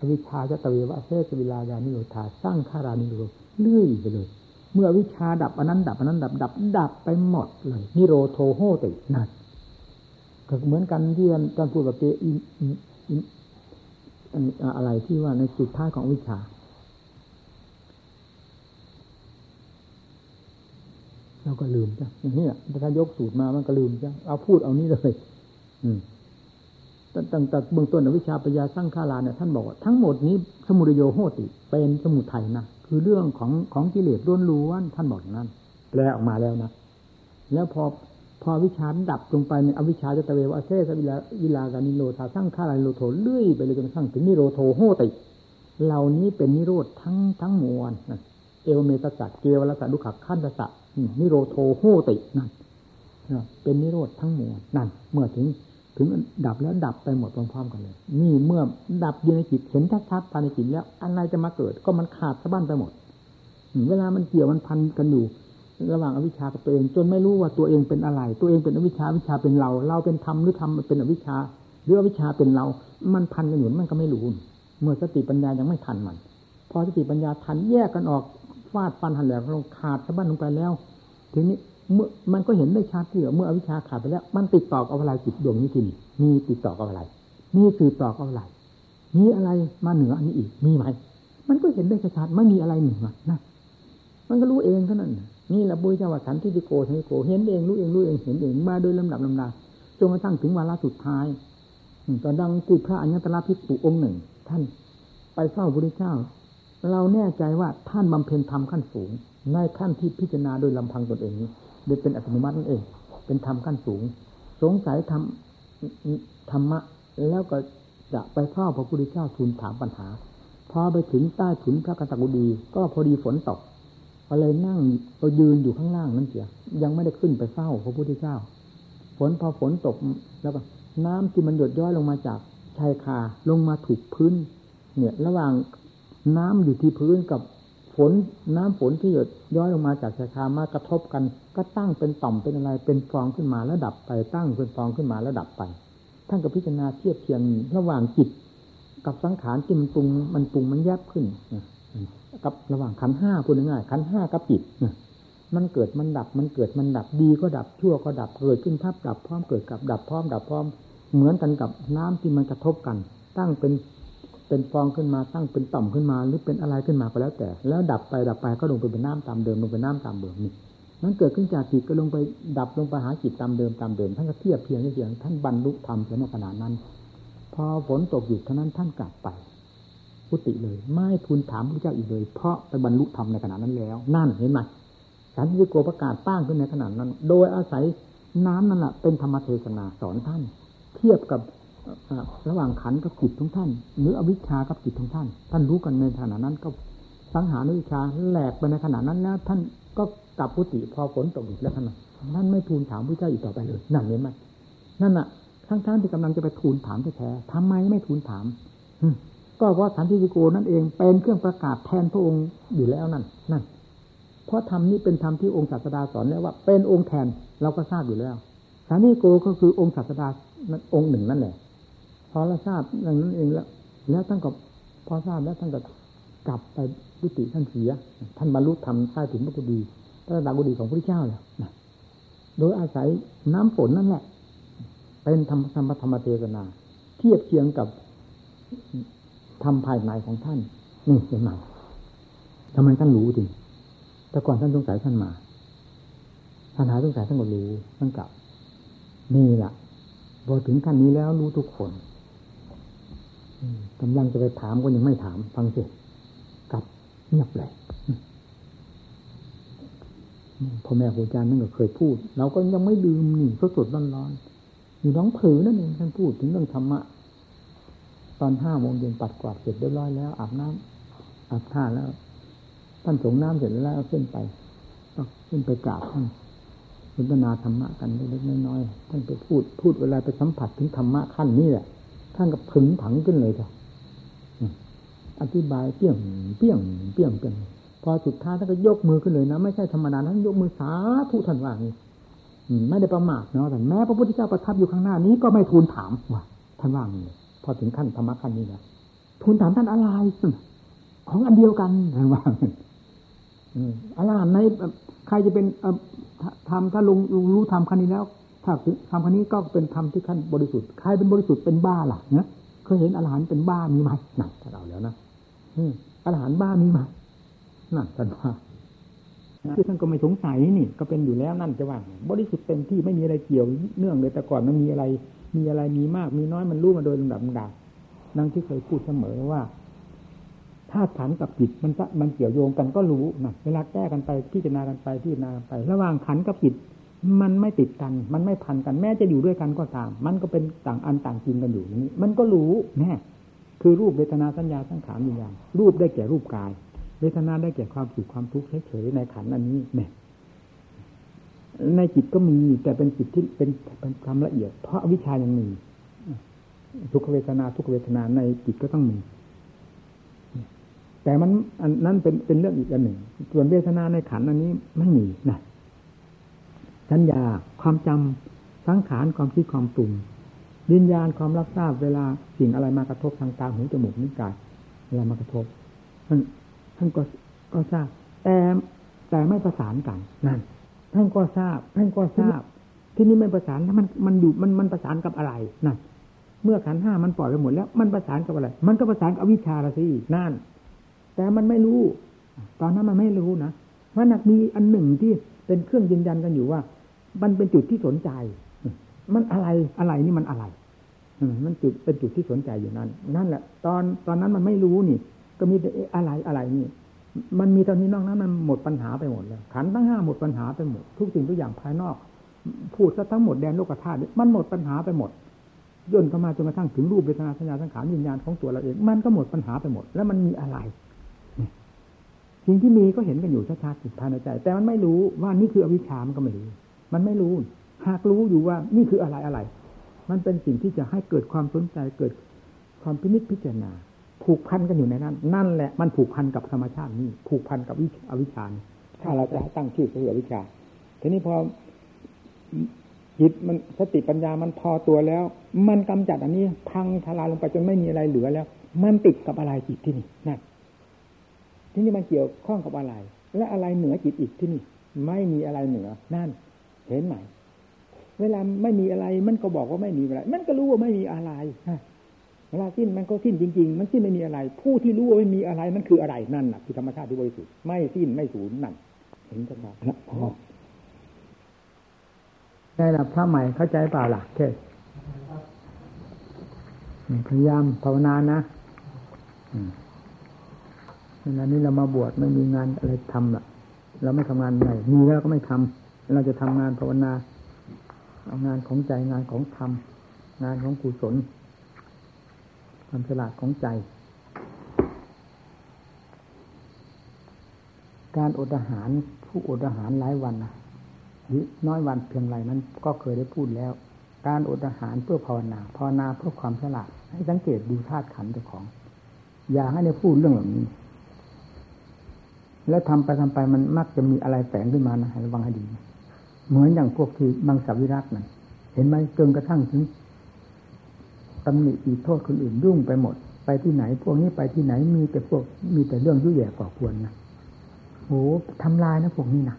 อวิชชาจะตะเววะเทศวิลายานิโรธาสร้างคารานิโรธเลื่อยไปเลย เมื่อวิชาดับอันนั้น ดับอันนั้น ดับดับดับไปหมดเลยนิโรโทโหตินั่นก็เหมือนกันที่ตอนพูดแบบเออะไรที่ว่าในสุดท้ายของวิชา เราก็ลืมจ้ะอย่างนี้ถ้ายกสูตรมามันก็ลืมจ้ะเอาพูดเอานี้เลย อืมตั้งแต่เบื้องต้นวิชาปัญญาสร้างฆาลาเนี่ยท่านบอกว่าทั้งหมดนี้สมุทโยโหติ เป็นสมุทัยนะคือเรื่องของของกิเลสล้วนๆท่านบอกอย่างนั้นแปลออกมาแล้วนะแล้วพอพอวิชาดับลงไปในอวิชาจะตะเววะเทสวิลาวิลากานิโรธาสร้างฆาลานิโรโทเลื่อยไปเลยจนกระทั่งถึงนิโรโธ โหติ เหล่านี้เป็นนิโรธทั้งทั้งมวลนะเอวเมตสฺส เกวลสฺส ทุกฺขกฺขนฺธสฺส นิโรโธ โหตินั่นเป็นนิโรธทั้งมวลนั่น เมื่อถึงถึงดับแล้วดับไปหมดพร้อมๆกันเลย นี่เมื่อดับอยู่ในจิตเห็นชัดๆภายในจิตแล้วอะไรจะมาเกิด ก็มันขาดสะบั้นไปหมด เวลามันเกี่ยวมันพันกันอยู่ ระหว่างอวิชชากับตัวเอง จนไม่รู้ว่าตัวเองเป็นอะไร ตัวเองเป็นอวิชชาวิชาเป็นเรา เราเป็นธรรมหรือธรรมเป็นอวิชชา หรืออวิชชาเป็นเรา มันพันกันอยู่มันก็ไม่รู้ เมื่อสติปัญญายังไม่ทันมัน พอสติปัญญาทันแยกกันออก ฟาดฟันหันแหลกลงขาดสะบั้นลงไปแล้ว ทีนี้เมื่อมันก็เห็นได้ชัดที่เมื่ออวิชชาขาดไปแล้ว มันติดต่อกับอะไรจิตดวงนี้ทีนี้มีติดต่อกับอะไร มีสืบต่อกับอะไร มีอะไรมาเหนืออันนี้อีก มีไหม มันก็เห็นได้ชัดไม่มีอะไรเหนือนะมันก็รู้เองเท่านั้นนี่แหละบุญเจ้าวัสันทิติโกทิโก เห็นเองรู้เองรู้เองเห็นเองมาโดยลำดับลำดาจนกระทั่งถึงวาระสุดท้ายตอนดังกุพระอัญญตระพิกตุองค์หนึ่ง ท่านไปเฝ้าพระเจ้า เราแน่ใจว่าท่านบำเพ็ญธรรมขั้นสูงในขั้นที่พิจารณาโดยลำพังตนเองนี้โดยเป็นอัตโนมัตินั่นเอง เป็นธรรมขั้นสูง สงสัยธรรมธรรมะ แล้วก็จะไปเฝ้าพระพุทธเจ้าทูลถามปัญหา พอไปถึงใต้ถุนพระกัตกุดี ก็พอดีฝนตกก็เลยนั่งก็ยืนอยู่ข้างล่างนั่นเสียยังไม่ได้ขึ้นไปเฝ้าพระพุทธเจ้า ฝนพอฝนตกแล้วก็น้ำที่มันหยดย้อยลงมาจากชายคาลงมาถูกพื้น เนี่ย ระหว่าง น้ำอยู่ที่พื้นกับฝนน้ำฝนที่หยดย้อยลงมาจากชายคามากระทบกัน ก็ตั้งเป็นต่อมเป็นอะไร เป็นฟองขึ้นมาแล้วดับไปตั้งเป็นฟองขึ้นมาแล้วดับไปท่านก็พิจารณาเทียบเทียงระหว่างจิต กับสังขารที่มันปรุงมันปรุงมันแยบขึ้นกับระหว่างขันห้าพูดง่ายๆขันห้ากับจิตมันเกิดมันดับมันเกิดมันดับดีก็ดับชั่วก็ดับเกิดขึ้นภาพดับพร้อมเกิดกับดับพร้อมดับพร้อมเหมือนกันกับน้ำที่มันกระทบกัน ตั้งเป็น เป็นฟองขึ้นมาตั้งเป็นต่อมขึ้นมา หรือเป็นอะไรขึ้นมาก็แล้วแต่ แล้วดับไปดับไปก็ลงไปเป็นน้ำตามเดิมลงไปน้ำตามเดิมนี่นั้นเกิดขึ้นจากจิตก็ลงไปดับลงไปหาจิตตามเดิมตามเดิมท่านก็เทียบเพียงเพียงท่านบรรลุธรรมในขนาดนั้น พอฝนตกหยุดเท่านั้นท่านกลับไปพุติเลย ไม่ทูลถามพระเจ้าอีกเลย เพราะไปบรรลุธรรมในขณะนั้นแล้ว นั่นเห็นไหมสันติโกประกาศตั้งขึ้นในขณะนั้น โดยอาศัยน้ำนั่นแหละเป็นธรรมเทศนาสอนท่าน เทียบกับ ระหว่างขันกับจิตของท่าน หรืออวิชชากับจิตของท่าน ท่านรู้กันในขณะนั้นก็สังหารวิชาแหลกไปในขณะนั้นแล้วท่านก็กลับพุติพอฝนตกอีกแล้วท่านนั่นไม่ทูลถามพระเจ้าอีกต่อไปเลยนั่นเห็นไหมนั่นน่ะทั้งๆที่กำลังจะไปทูลถามแท้ๆทำไมไม่ทูลถามก็เพราะสันติโกนั่นเองเป็นเครื่องประกาศแทนพระองค์อยู่แล้วนั่นนั่น เพราะธรรมนี้เป็นธรรมที่องค์ศาสดาสอนแล้วว่า เป็นองค์แทนเราก็ทราบอยู่แล้วสันติโกก็คือองค์ศาสดาองค์หนึ่งนั่นแหละ อเราทราบอย่างนั้นเองแล้ว แล้วท่านก็พอทราบแล้วท่านก็กลับไปวิติท่านเสีย ท่านบรรลุธรรมใต้ถึงพระกุฎีพระดากุฎีของพระเจ้าแล้วนะโดยอาศัยน้ำฝนนั่นแหละ เป็นธรรมธรรมธรรมเทศนา เทียบเคียงกับทำภายในของท่าน นี่เป็นไหมทำไมท่านรู้จริงแต่ก่อนท่านสงสัยท่านมาท่านหาสงสัยท่านก็รู้ท่านกลับนี่แหละพอถึงขั้นนี้แล้วรู้ทุกคน กำลังจะไปถามก็ยังไม่ถาม ฟังสิกับเงียบเลยพ่อแม่ครูอาจารย์นั่นก็เคยพูด เราก็ยังไม่ดื่มนี่ก็สดร้อนๆอยู่น้องผือนั่นเองท่านพูดถึงเรื่องธรรมะตอนห้าโมงเย็นปัดกวาดเสร็จเรียบร้อยแล้ว อาบน้ำอาบท่าแล้วท่านสงน้ำเสร็จแล้วขึ้นไปก็ขึ้นไปกราบท่านสนทนาธรรมะกันเล็กๆน้อยๆท่านไปพูด พูดเวลาไปสัมผัสถึงธรรมะขั้นนี้แหละ ท่านก็ผึ่งผังขึ้นเลยจ้ะอธิบายเปี้ยงเปี้ยงเปี้ยงเปี้ยงพอสุดท้ายท่านก็ยกมือขึ้นเลยนะไม่ใช่ธรรมดาท่านยกมือสาธุท่านว่างี้ไม่ได้ประมาทเนาะแต่แม้พระพุทธเจ้าประทับอยู่ข้างหน้านี้ก็ไม่ทูลถามว่าท่านว่างี้พอถึงขั้นธรรมะขั้นนี้แล้วทูลถามท่านอะไรของอันเดียวกันท่านว่าอะไรในใครจะเป็นทำถ้าลุงรู้ทำคันนี้แล้ว ถ้าทำคันนี้ก็เป็นธรรมที่ขั้นบริสุทธิ์ใครเป็นบริสุทธิ์เป็นบ้าล่ะเนะเคยเห็นอรหันต์เป็นบ้ามีไหมนั่นถ้าเราแล้วนะอรหันต์บ้ามีไหมนั่นท่านว่าคือท่านก็ไม่สงสัยนี่ก็เป็นอยู่แล้วนั่นจะว่าบริสุทธิ์เต็มที่ไม่มีอะไรเกี่ยวเนื่องเลยแต่ก่อนมันมีอะไร มีอะไรมีมาก มีน้อยมันรู้มาโดยลำดับลำดับนั่งที่เคยพูดเสมอว่าธาตุขันกับจิตมันมันเกี่ยวโยงกันก็รู้นะเวลาแก้กันไปพิจารณากันไปพิจารณาไประหว่างขันกับจิต มันไม่ติดกัน มันไม่พันกัน แม้จะอยู่ด้วยกันก็ตาม มันก็เป็นต่างอันต่างจริงกันอยู่นี้ มันก็รู้แน่คือรูปเวทนาสัญญาสังขารวิญญาณรูปได้แก่รูปกาย เวทนาได้แก่ความสุขความทุกข์เฉยๆในขันอันนี้เนี่ยในจิตก็มีแต่เป็นจิตที่เป็นเป็นความละเอียด เพราะวิชายังมีทุกเวทนาทุกเวทนาในจิตก็ต้องมีแต่มันอันนั้นเป็นเป็นเรื่องอีกอันหนึ่ง ส่วนเวทนาในขันอันนี้ไม่มีนะ สัญญาความจำสังขารความคิดความปรุงวิญญาณความรับทราบเวลาสิ่งอะไรมากระทบทางตาหูจมูกนิ้วกายเวลามากระทบท่านท่านก็ก็ทราบ แต่แต่ไม่ประสานกันนั่นท่านก็ทราบ ท่านก็ทราบ ที่นี้ไม่ประสานแล้วมันมันอยู่มันมันประสานกับอะไรนั่นเมื่อขันห้ามันปล่อยไปหมดแล้ว มันประสานกับอะไร มันก็ประสานกับวิชาละสินั่น แต่มันไม่รู้ ตอนนั้นมันไม่รู้นะมันมีอันหนึ่งที่เป็นเครื่องยืนยันกันอยู่ว่า มันเป็นจุดที่สนใจ มันอะไรอะไรนี่มันอะไรมันจุดเป็นจุดที่สนใจอยู่นั้นนั่นแหละ ตอนตอนนั้นมันไม่รู้นี่ ก็มีแต่อะไรอะไรนี่ มันมีตอนนี้นอกนั้นมันหมดปัญหาไปหมดแล้วขันตั้งห้าหมดปัญหาไปหมด ทุกสิ่งทุกอย่างภายนอก พูดซะทั้งหมดแดนโลกธาตุมันหมดปัญหาไปหมดย่นเข้ามาจนกระทั่งถึงรูปเวทนาสัญญาสังขารวิญญาณของตัวเราเอง มันก็หมดปัญหาไปหมด แล้วมันมีอะไรสิ่งที่มีก็เห็นกันอยู่ชัดๆภายในใจ แต่มันไม่รู้ว่านี่คืออวิชชามันก็ไม่รู้ มันไม่รู้ หากรู้อยู่ว่านี่คืออะไรอะไร มันเป็นสิ่งที่จะให้เกิดความสนใจเกิดความพินิจพิจารณา ผูกพันกันอยู่ในนั้น นั่นแหละมันผูกพันกับธรรมชาตินี่ผูกพันกับวิอวิชชาถ้าเราจะตั้งชื่อคืออวิชชาทีนี้พอจิตมันสติปัญญามันพอตัวแล้ว มันกำจัดอันนี้ พังทลายลงไปจนไม่มีอะไรเหลือแล้ว มันติดกับอะไรจิตที่นี่นั่นที่นี่มันเกี่ยวข้องกับอะไร และอะไรเหนือจิตอีกที่นี่ ไม่มีอะไรเหนือนั่น เห็นไหมเวลาไม่มีอะไร มันก็บอกว่าไม่มีอะไร มันก็รู้ว่าไม่มีอะไรเวลาสิ้นมันก็สิ้นจริง ๆ มันสิ้นไม่มีอะไร ผู้ที่รู้ว่าไม่มีอะไรนั่นคืออะไรนั่นน่ะคือธรรมชาติที่บริสุทธิ์ไม่สิ้นไม่สูญนั่นเห็นจังหวะนะพอได้ละพระใหม่เข้าใจเปล่าล่ะเทศพยายามภาวนานะเวลานี้เรามาบวชไม่มีงานอะไรทำละเราไม่ทำงานไหนมีแล้วก็ไม่ทำ เราจะทำงานภาวนาเอางานของใจงานของธรรม งานของกุศลความฉลาดของใจ การอดอาหารผู้อดอาหารหลายวันน้อยวันเพียงไรนั้นก็เคยได้พูดแล้ว การอดอาหารเพื่อภาวนาภาวนาเพื่อความฉลาด ให้สังเกตดูธาตุขันธ์เจ้าของ อย่าให้ได้พูดเรื่องเหล่านี้ แล้วทำไปทำไปมันมักจะมีอะไรแฝงขึ้นมานะระวังให้ดี เหมือนอย่างพวกที่มังสวิรัตนั่นเห็นไหมจนกระทั่งถึงตำหนิอีโทษคนอื่นยุ่งไปหมด ไปที่ไหน พวกนี้ไปที่ไหนมีแต่พวกมีแต่เรื่องยุ่ยแย่ก่อควรนะโหทำลายนะพวกนี้นะ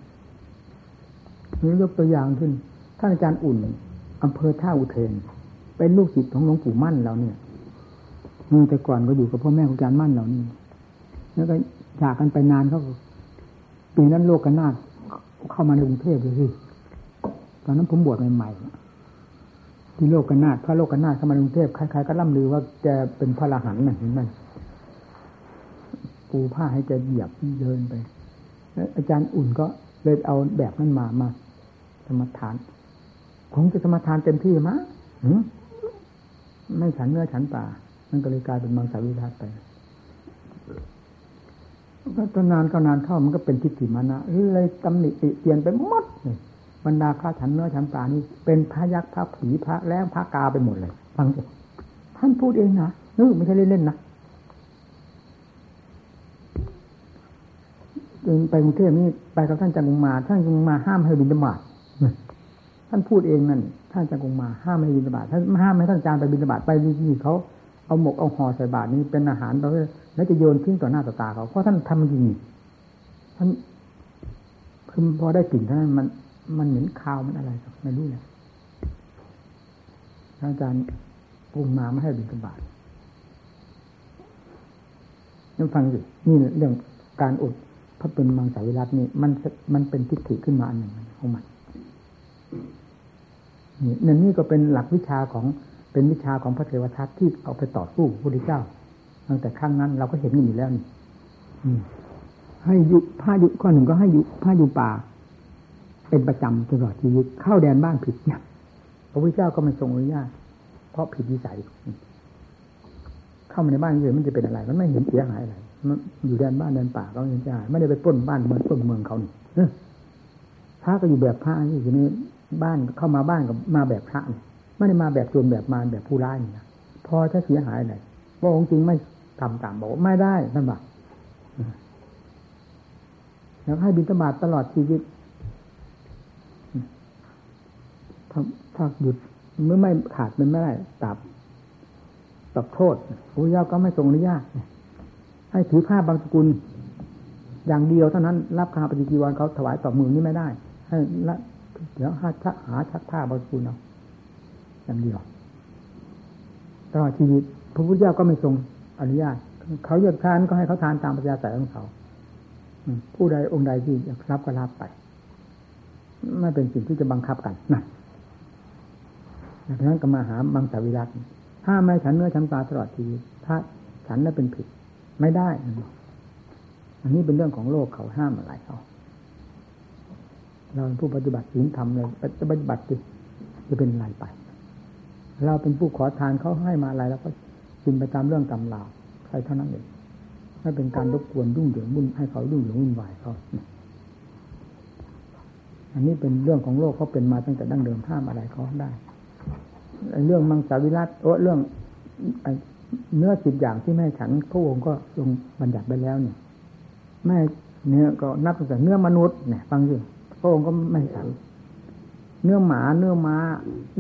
นี่ยกตัวอย่างขึ้นท่านอาจารย์อุ่นอำเภอท่าอุเทน เป็นลูกศิษย์ของหลวงปู่มั่นเราเนี่ยมีแต่ก่อนก็อยู่กับพ่อแม่ของอาจารย์มั่นเรานี่แล้วก็จากกันไปนานเขาปีนั้นโลกกันนาเข้ามาในกรุงเทพเลยสิ ตอนนั้นผมบวชใหม่ๆที่โลกกนนาพระโลกกนนาเข้ามากรุงเทพใครๆก็ล่ำลือว่าแกเป็นพระอรหันต์น่ะเห็นไหมปูผ้าให้แกเหยียบเดินไปอาจารย์อุ่นก็เลยเอาแบบนั้นมามาสมทานคงจะสมทานเต็มที่มั้งไม่ฉันเนื้อฉันป่ามันก็เลยกลายเป็นมังสวิรัตไปก็นานก็นานเข้ามันก็เป็นทิฏฐิมานะเลยตำหนิติเตียนไปหมดเลย บรรดาพระฉันเนื้อฉันปลานี่เป็นพระยักษ์พระผีพระแล้งพระกาไปหมดเลย ฟังสิท่านพูดเองนะนึกไม่ใช่เล่นๆนะไปกรุงเทพนี่ไปกับท่านจังกงมา ท่านจังกงมาห้ามให้บินบาตท่านพูดเองนั่นท่านจังกงมาห้ามให้บินบาตท่านห้ามให้ท่านอาจารย์ไปบินบาตไปที่เขาเอาหมกเอาห่อใส่บาตรนี้เป็นอาหารเราแล้วจะโยนทิ้งต่อหน้าต่อตาเขาเพราะท่านทำจริงท่านคือพอได้กลิ่นท่านมัน มันเหม็นคาวมันอะไรครับไม่รู้เลยท่านอาจารย์ปรุงมาไม่ให้บินบาตนั่นฟังสินี่เรื่องการอดพระเป็นมังสวิรัตนี่มันมันเป็นทิฏฐิขึ้นมาอันหนึ่งของมันนี่นั่นนี่ก็เป็นหลักวิชาของเป็นวิชาของพระเทวทัตที่เอาไปต่อสู้พระพุทธเจ้า ตั้งแต่ครั้งนั้นเราก็เห็นกันอยู่แล้วนี่ให้ยุผ้ายุข้อหนึ่งก็ให้ยุผ้ายุป่า เป็นประจำตลอดชีวิตเข้าแดนบ้านผิดเนี่ยพระพุทธเจ้าก็ไม่ทรงอนุญาตเพราะผิดวิสัย เข้ามาในบ้านเฉยมันจะเป็นอะไร มันไม่เห็นเสียหายอะไรอยู่แดนบ้านแดนป่าเขาเห็นเสียหายไม่ได้ไปป้นบ้านเมืองป้นเมืองเขานี่พระก็อยู่แบบพระอยู่นี่บ้านเข้ามาบ้านก็มาแบบพระนี่ไม่ได้มาแบบโจรแบบมารแบบผู้ร้ายนี่นะพอถ้าเสียหายอะไรว่าองค์จริงไม่ทำตามบอกไม่ได้ท่านบอกแล้วให้บิณฑบาตตลอดชีวิตถ้า ถ้าหยุดเมื่อไม่ขาดมันไม่ได้ตับตับโทษพระเจ้าก็ไม่ทรงอนุญาตให้ถือผ้าบางสกุล อย่างเดียวเท่านั้น รับคาปฏิจีวรเขาถวายต่อมือนี้ไม่ได้ ให้ละเดี๋ยวหาชักหาชักผ้าบางสกุลเอาอย่างเดียวตลอดชีวิตพระพุทธเจ้าก็ไม่ทรงอนุญาตเขาอยากทานก็ให้เขาทานตามปัญญาสายของเขาผู้ใดองค์ใดที่อยากรับก็รับไป ไม่เป็นสิ่งที่จะบังคับกันนะ ดังนั้นก็มาหาบังสวิรัตถ้าไม่ฉันเนื้อฉันปลาตลอดชีถ้าฉันนั้นเป็นผิด ไม่ได้ อันนี้เป็นเรื่องของโลกเขาห้ามอะไรเขาเราเป็นผู้ปฏิบัติศีลธรรมเลยจะปฏิบัติจะเป็นอะไรไป เราเป็นผู้ขอทานเขาให้มาอะไรแล้วก็กินไปตามเรื่องตามราวใครเท่านั้นเองไม่เป็นการรบกวนยุ่งเหยิงวุ่นให้เขายุ่งเหยิงวุ่นวายเขาอันนี้เป็นเรื่องของโลกเขาเป็นมาตั้งแต่ดั้งเดิมห้ามอะไรเขาได้ เรื่องมังสวิรัตโอ้เรื่องเนื้อสิบอย่างที่แม่ฉันพระองค์ก็ลงบัญญัติไปแล้วเนี่ยแม่เนื้อก็นับตั้งแต่เนื้อมนุษย์เนี่ยฟังสิพระองค์ก็ไม่ฉันเนื้อหมาเนื้อม้า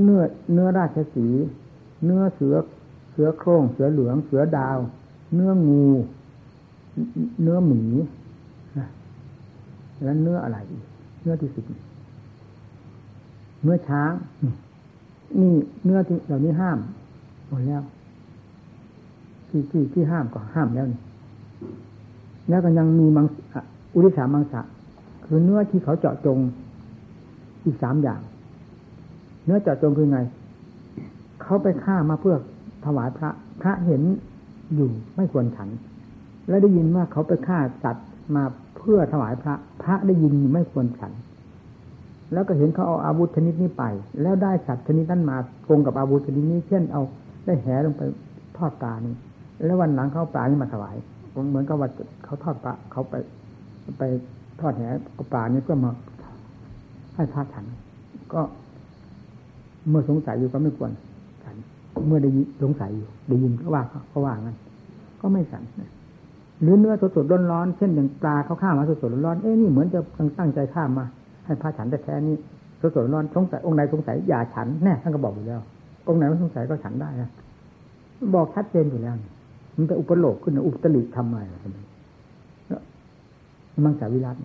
เนื้อเนื้อราชสีเนื้อเสือเสือโคร่งเสือเหลืองเสือดาว เนื้องู เนื้อหมีแล้วเนื้ออะไรอีกเนื้อที่สิบเนื้อช้าง นี่เนื้อที่เหล่านี้ห้ามหมดแล้วที่ที่ที่ห้ามก็ห้ามแล้วนี่แล้วก็ยังมีมังอุริสามังสะคือเนื้อที่เขาเจาะจงอีกสามอย่าง เนื้อเจาะจงคือไง เขาไปฆ่ามาเพื่อถวายพระ พระเห็นอยู่ไม่ควรฉัน และได้ยินว่าเขาไปฆ่าสัตว์มาเพื่อถวายพระ พระได้ยินไม่ควรฉัน แล้วก็เห็นเขาเอาอาวุธชนิดนี้ไป แล้วได้สัตว์ชนิดนั้นมาโกงกับอาวุธชนิดนี้ เช่นเอาได้แหลงไปทอดปลานี่แล้ววันหลังเขาปลานี่มาถวายเหมือนกับว่าเขาทอดปลาเขาไป ไปทอดแหเอาปลานี้เพื่อมาให้พระฉัน ก็เมื่อสงสัยอยู่ก็ไม่ควรฉัน เมื่อได้สงสัยอยู่ได้ยินเขาว่าเขาว่างั้นก็ไม่ฉันหรือเนื้อสดๆร้อนๆเช่นอย่างปลาเขาฆ่ามาสดๆร้อนๆเอ้นี่เหมือนจะตั้งใจฆ่ามา ให้พระฉันแต่แท้นี้สดๆร้อนสงสัยองค์ไหนสงสัยอย่าฉันแน่ท่านก็บอกอยู่แล้ว องค์ไหนไม่สงสัยก็ฉันได้นะบอกชัดเจนอยู่แล้วมันเป็นอุปโลกขึ้นอุตริทำไมมังสวิรัต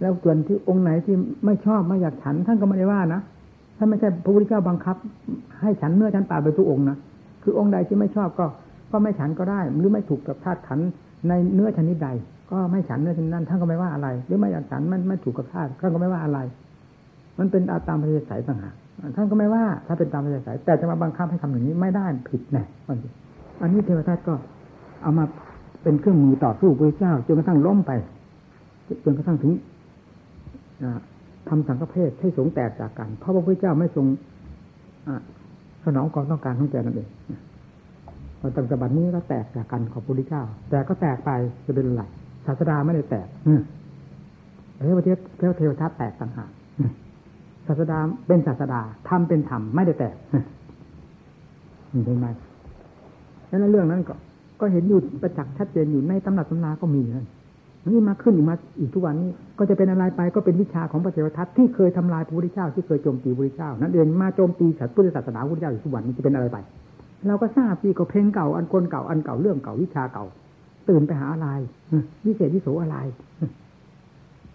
แล้วส่วนที่องค์ไหนที่ไม่ชอบไม่อยากฉัน ท่านก็ไม่ได้ว่านะท่านไม่ใช่พระพุทธเจ้าบังคับ ให้ฉันเมื่อฉันป่าไปทุกองค์นะคือองค์ใดที่ไม่ชอบก็ ก็ไม่ฉันก็ได้ หรือไม่ถูกกับธาตุขันในเนื้อชนิดใด ก็ไม่ฉันเนื้อชนิดนั้นท่านก็ไม่ว่าอะไร หรือไม่อยากฉันมันไม่ถูกกับธาตุท่านก็ไม่ว่าอะไร มันเป็นอาตามพระเยสายต่างหากท่านก็ไม่ว่า ถ้าเป็นตามพระเยสายแต่จะมาบังคับให้ทำอย่างนี้ไม่ได้ผิดแน่อันนี้เทวทัตก็เอามาเป็นเครื่องมือต่อสู้พระเจ้าจนกระทั่งล้มไปจนกระทั่งถึงทำสังฆเพศให้สงแตกจากกันเพราะพระพุทธเจ้าไม่ทรงสนองความต้องการของใจนั่นเองพอตั้งแต่บัดนี้ก็แตกจากกันของพระพุทธเจ้า แต่ก็แตกไปจะเป็นไร ศาสดาไม่ได้แตกเทวเทพเทวเทวทัตแตกต่างหากศาสดาเป็นศาสดาธรรมเป็นธรรมไม่ได้แตกเห็นไหมแล้วเรื่องนั้นก็ ก็เห็นอยู่ประจักษ์ชัดเจนอยู่ในตำนักตำนาก็มีนั่นนี่มาขึ้นอีกมาอีกทุกวันนี้ ก็จะเป็นอะไรไปก็เป็นวิชาของพระเทวทัตที่เคยทำลายพระพุทธเจ้าที่เคยโจมตีพระพุทธเจ้านั่นเองมาโจมตีศาสพุทธศาสนาพระพุทธเจ้าอยู่ทุกวันนี้จะเป็นอะไรไป เราก็ทราบที่ก็เพลงเก่าอันคนเก่าอันเก่าเรื่องเก่าวิชาเก่า ตื่นไปหาอะไรวิเศษวิโสอะไร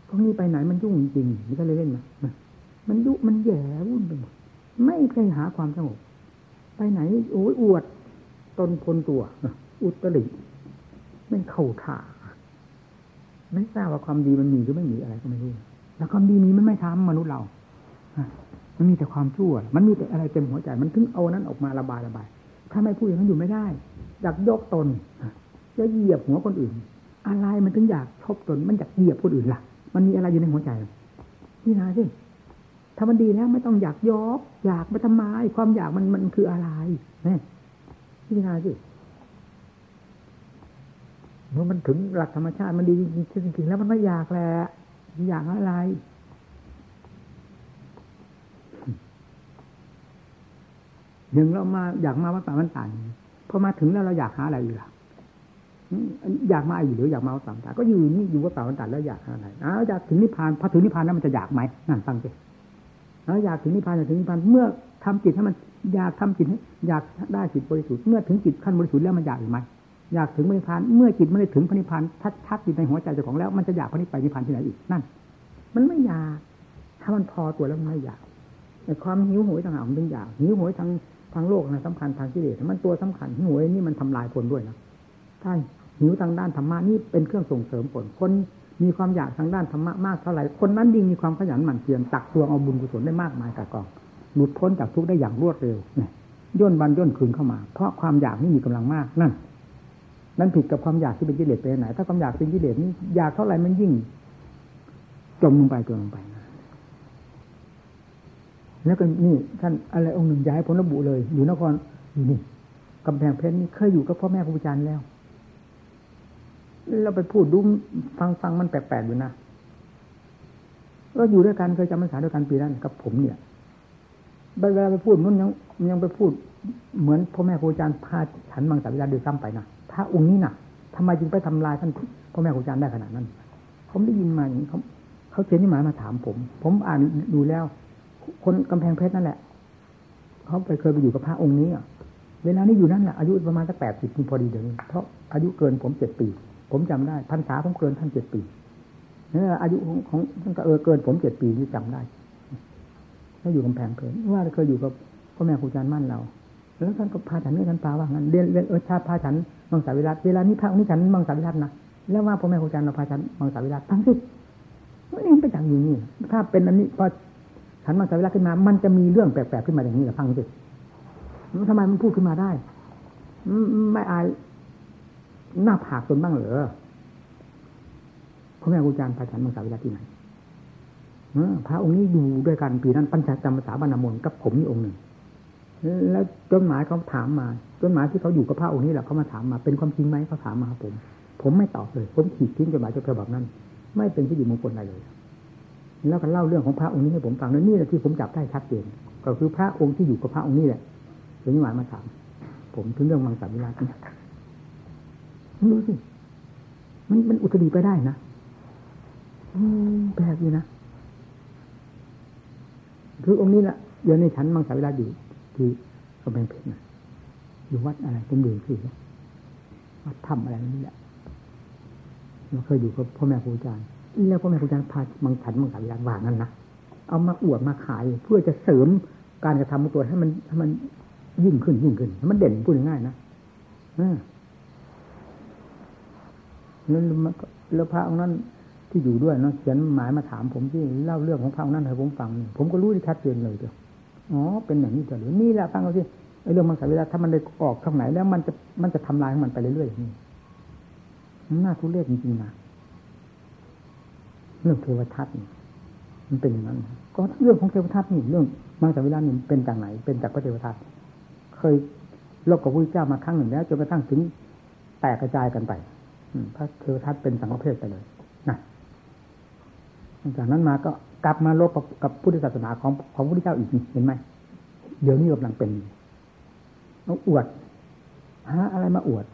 พวกนี้ไปไหนมันยุ่งจริงมันก็เลยเล่นมามันยุมันแย่วุ่นไปหมดไม่เคยหาความสงบไปไหนโอ้ยอวดตนคนตัวอุตริไม่เข้าท่าไม่ทราบว่าความดีมันมีหรือไม่มีอะไรก็ไม่รู้แล้วความดีมีมันไม่ทำมนุษย์เรามันมีแต่ความชั่ว มันมีแต่อะไรเต็มหัวใจ มันถึงเอานั้นออกมาระบายระบาย ถ้าไม่พูดอย่างนั้นอยู่ไม่ได้อยากยกตน จะเหยียบหัวคนอื่น อะไรมันถึงอยากชบตนมันอยากเหยียบคนอื่นล่ะ มันมีอะไรอยู่ในหัวใจนี่นะสิถ้ามันดีแล้วไม่ต้องอยากยอกอยากไปทำไมความอยากมันมันคืออะไรนี่ยนี่นะสิเมื่อมันถึงหลักธรรมชาติมันดีจริงๆแล้วมันไม่อยากแหละอยากอะไร หนึ่งเรามาอยากมาวัดป่ามันต่างพอมาถึงแล้วเราอยากหาอะไรอยู่ล่ะ อยากมาอยู่หรืออยากมาวัดป่ามตาก็อยู่นี่อยู่วัดป่ามันต่าแล้วอยากอะไรอ้าวอยากถึงนิพพานพอถึงนิพพานแล้วมันจะอยากไหมนั่นฟังสิแล้วอยากถึงนิพพานอยากถึงนิพพานเมื่อทำจิตให้มันอยากทำจิตให้อยากได้จิตบริสุทธิ์เมื่อถึงจิตขั้นบริสุทธิ์แล้วมันอยากอีกไหมอยากถึงพระนิพพานเมื่อจิตไม่ได้ถึงพระนิพพานชัดๆอยู่ในหัวใจเจ้าของแล้วมันจะอยากพระนิพพานนิพพานที่ไหนอีกนั่น มันไม่อยากถ้ามันพอตัวแล้วมันไม่อยากแต่ความหิวโหยต่างหากมันเป็นอยากหิวโหยทางทางโลกนะสำคัญทางกิเลสมันตัวสำคัญหิวโหยนี่มันทำลายคนด้วยนะถ้า หิวทางด้านธรรมะนี่เป็นเครื่องส่งเสริมผลคนมีความอยากทางด้านธรรมะมากเท่าไหร่คนนั้นยิ่งมีความขยันหมั่นเพียรตักตวงเอาบุญกุศลได้มากมายกับกองหลุดพ้นจากทุกข์ได้อย่างรวดเร็วเนี่ยย่นบันย่นคืนเข้ามา เพราะความอยากนี่มีกำลังมากนั่นนั่นผิดกับความอยากที่เป็นกิเลสไปไหน ถ้าความอยากเป็นกิเลสนี่อยากเท่าไหร่มันยิ่ง จมลงไปจมลงไปแล้วก็นี่ท่านอะไรองค์หนึ่งย้ายผลระบุเลย อยู่นครอยู่นี่กำแพงเพชรนี่เคยอยู่กับพ่อแม่ครูอาจารย์แล้ว เราไปพูดดูฟังฟังมันแปลกๆอยู่นะก็อยู่ด้วยกันเคยจำพรรษาด้วยกันปีนั้นกับผมเนี่ยเวลาไปพูดนู้นยังยังไปพูด เหมือนพ่อแม่ครูอาจารย์พาฉันมังสวิรัติด้วยซ้ำไปนะพระองค์นี้น่ะทำไมจึงไปทำลายท่านพ่อแม่ครูอาจารย์ได้ขนาดนั้นผมได้ยินมาอย่างนี้เขาเขาเขียนนิมายมาถามผม ผมอ่านดูแล้ว คนกำแพงเพชรนั่นแหละเขาไปเคยไปอยู่กับพระองค์นี้อะเวลานี้อยู่นั่นแหละอายุประมาณสักแปดสิบพอดีเดี๋ยวนี้เพราะอายุเกินผมเจ็ดปี ผมจำได้พรรษาผมเกินท่านเจ็ดปีเนี่ยอายุของของท่านก็เออเกินผมเจ็ดปีนี่จำได้ถ้าอยู่กำแพงเพชรว่าเคยอยู่กับพ่อแม่ครูอาจารย์มั่นเรา แล้วท่านก็พาฉันด้วยกันปาว่างั้นเรียนเรียนเออชาพาฉันมังสวิรัตเวลานี้พระองค์นี้ฉันมังสวิรัตนะแล้วว่าพ่อแม่ครูอาจารย์เราพาฉันมังสวิรัตทั้งสิ้นนี่มันเป็นอยู่นี้ถ้าเป็นอันนี้พอฉันมังสวิรัตขึ้นมา มันจะมีเรื่องแปลกๆขึ้นมาอย่างนี้หรือฟังสิทำไมมันพูดขึ้นมาได้ไม่อาย หน้าผากตนบ้างเหรอพ่อแม่ครูอาจารย์พาฉันมังสวิรัตที่ไหนพระองค์นี้อยู่ด้วยกันปีนั้นปัญจจำภาษาบรรณมนกับผมนี่องค์หนึ่งแล้วจดหมายเขาถามมาจดหมายที่เขาอยู่กับพระองค์นี้แหละเขามาถามมาเป็นความจริงไหมเขาถามมาผม ผมไม่ตอบเลย ผมขีดทิ้งจดหมายฉบับนั้น ไม่เป็นที่อยู่มงคลอะไรเลย แล้วก็เล่าเรื่องของพระองค์นี้ให้ผมฟังแล้วนี่แหละที่ผมจับได้ชัดเจนก็คือพระองค์ที่อยู่กับพระองค์นี้แหละถึงหมายมาถาม ผมถึงเรื่องมังสวิรัติเนี่ย รู้สิมันมันอุตรีไปได้นะแปลกดีนะคือองค์นี้แหละเดี๋ยวในชั้นมังสวิรัตอยู่ที่กำแพงเพชรนะอยู่วัดอะไรผมดูสิวัดถ้ำอะไรนี่แหละเราเคยอยู่กับพ่อแม่ครูอาจารย์แล้วพ่อแม่ครูอาจารย์พามังฉันมังสวิรัตวางนั้นนะเอามาอวดมาขาย เพื่อจะเสริมการกระทำของตัวให้มันให้มันยิ่งขึ้นยิ่งขึ้น มันเด่นพูดง่ายนะอ่า นั่นแล้วพระองค์นั้นที่อยู่ด้วยเนาะเขียนหมายมาถามผมที่เล่าเรื่องของพระองค์นั้นให้ผมฟัง ผมก็รู้ที่ชัดเจนเลยเดียวอ๋อเป็นอย่างนี้จะหรือนี่แหละฟังเอาสิไอ้เรื่องมังสวิรัตถ้ามันได้ออกทางไหนแล้วมันจะมันจะทำลายของมันไปเรื่อยๆอย่างนี้น่าทุเรศจริงๆนะเรื่องเทวทัตมันเป็นอย่างนั้น ก็เรื่องของเทวทัตนี่เรื่องมังสวิรัตนี่เป็นจากไหน เป็นจากพระเทวทัตเคยลบกับพระเจ้ามาครั้งหนึ่งแล้วจนกระทั่งถึงแตกกระจายกันไป พระเทวทัตเป็นสังฆเพศไปเลยนะจากนั้นมาก็กลับมาลบกับพุทธศาสนาของของพระพุทธเจ้าอีกเห็นไหมเดี๋ยวนี้กำลังเป็นเอาอวดหาอะไรมาอวด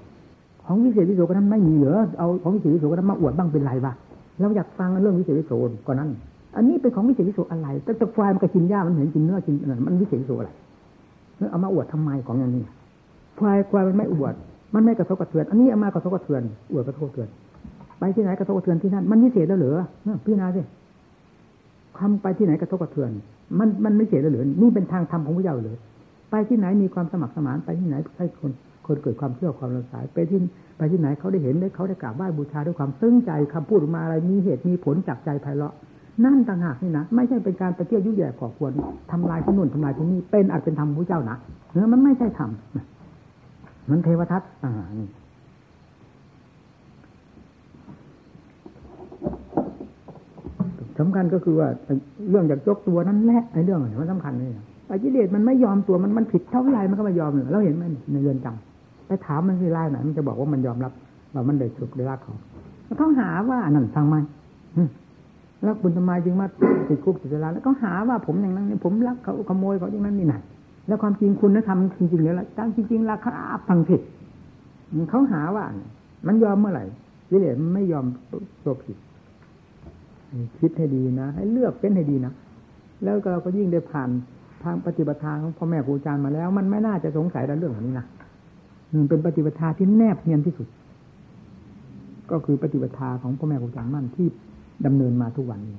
ของวิเศษวิโสก็นั้นไม่มีเหรอเอาของวิเศษวิโสก็นั้นมาอวดบ้างเป็นไรวะเราอยากฟังเรื่องวิเศษวิโสก็นั้น อันนี้เป็นของวิเศษวิโสอะไรแต่ตะควายมันก็กินหญ้ามันเห็นกินเนื้อกินมันวิเศษวิโสอะไรเอามาอวดทำไมของอย่างนี้ควายควายมันไม่อวด มันไม่กระทบกระเทือน อันนี้เอามากระทบกระเทือนอวดกระทบกระเทือน ไปที่ไหนกระทบกระเทือนที่นั่น มันวิเศษแล้วเหรือพี่นาสิทำไปที่ไหนกระทบกระเทือน มันมันไม่เสียแล้วเหรือนี่เป็นทางธรรมของพระเจ้าเลยไปที่ไหนมีความสมัครสมานไปที่ไหนให้คนคนเกิดความเชื่อความรักษาไปที่ไปที่ไหนเขาได้เห็นได้เขาได้กราบไหว้บูชาด้วยความซึ้งใจคำพูดออกมาอะไรมีเหตุมีผลจากใจไพเราะ นั่นต่างหากนี่นะไม่ใช่เป็นการไปเที่ยวยุ่ยแย่ก่อควรทำลายที่นู่นทำลายที่นี่เป็นอาจเป็นธรรมพระเจ้านะเนื้อมันไม่ใช่ธรรม มันเทวทัตอ่าสำคัญก็คือว่าเรื่องจากยกตัวนั้นแหละไอ้เรื่องอะไรมันสำคัญเลยไอ้กิเลสมันไม่ยอมตัวมันมันผิดเท่าไรมันก็ไม่ยอมเลยเราเห็นไหมในเรือนจำไปถามมันที่ไล่ไหนมันจะบอกว่ามันยอมรับว่ามันได้สุกได้รักเขาเขาหาว่านั่นฟังไหมแล้วคุณทำไมจึงมาติดคุกติดตารางแล้วก็หาว่าผมอย่างนั้นผมรักเขาขโมยเขาอย่างนั้นนี่นั่น แล้วความจริงคุณนะทำจริงๆแล้วตั้งจริงๆราคาฟังผิดเขาหาว่า มันยอมเมื่อไหร่กิเลสมันไม่ยอมตัวผิด คิดให้ดีนะ ให้เลือกเป็นให้ดีนะ แล้วเราก็ยิ่งได้ผ่านทางปฏิบัติทางของพ่อแม่ครูอาจารย์มาแล้ว มันไม่น่าจะสงสัยในเรื่องเหล่านี้นะมันเป็นปฏิบัติทาที่แนบเนียนที่สุด ก็คือปฏิบัติทาของพ่อแม่ครูอาจารย์มั่นที่ดำเนินมาทุกวันนี้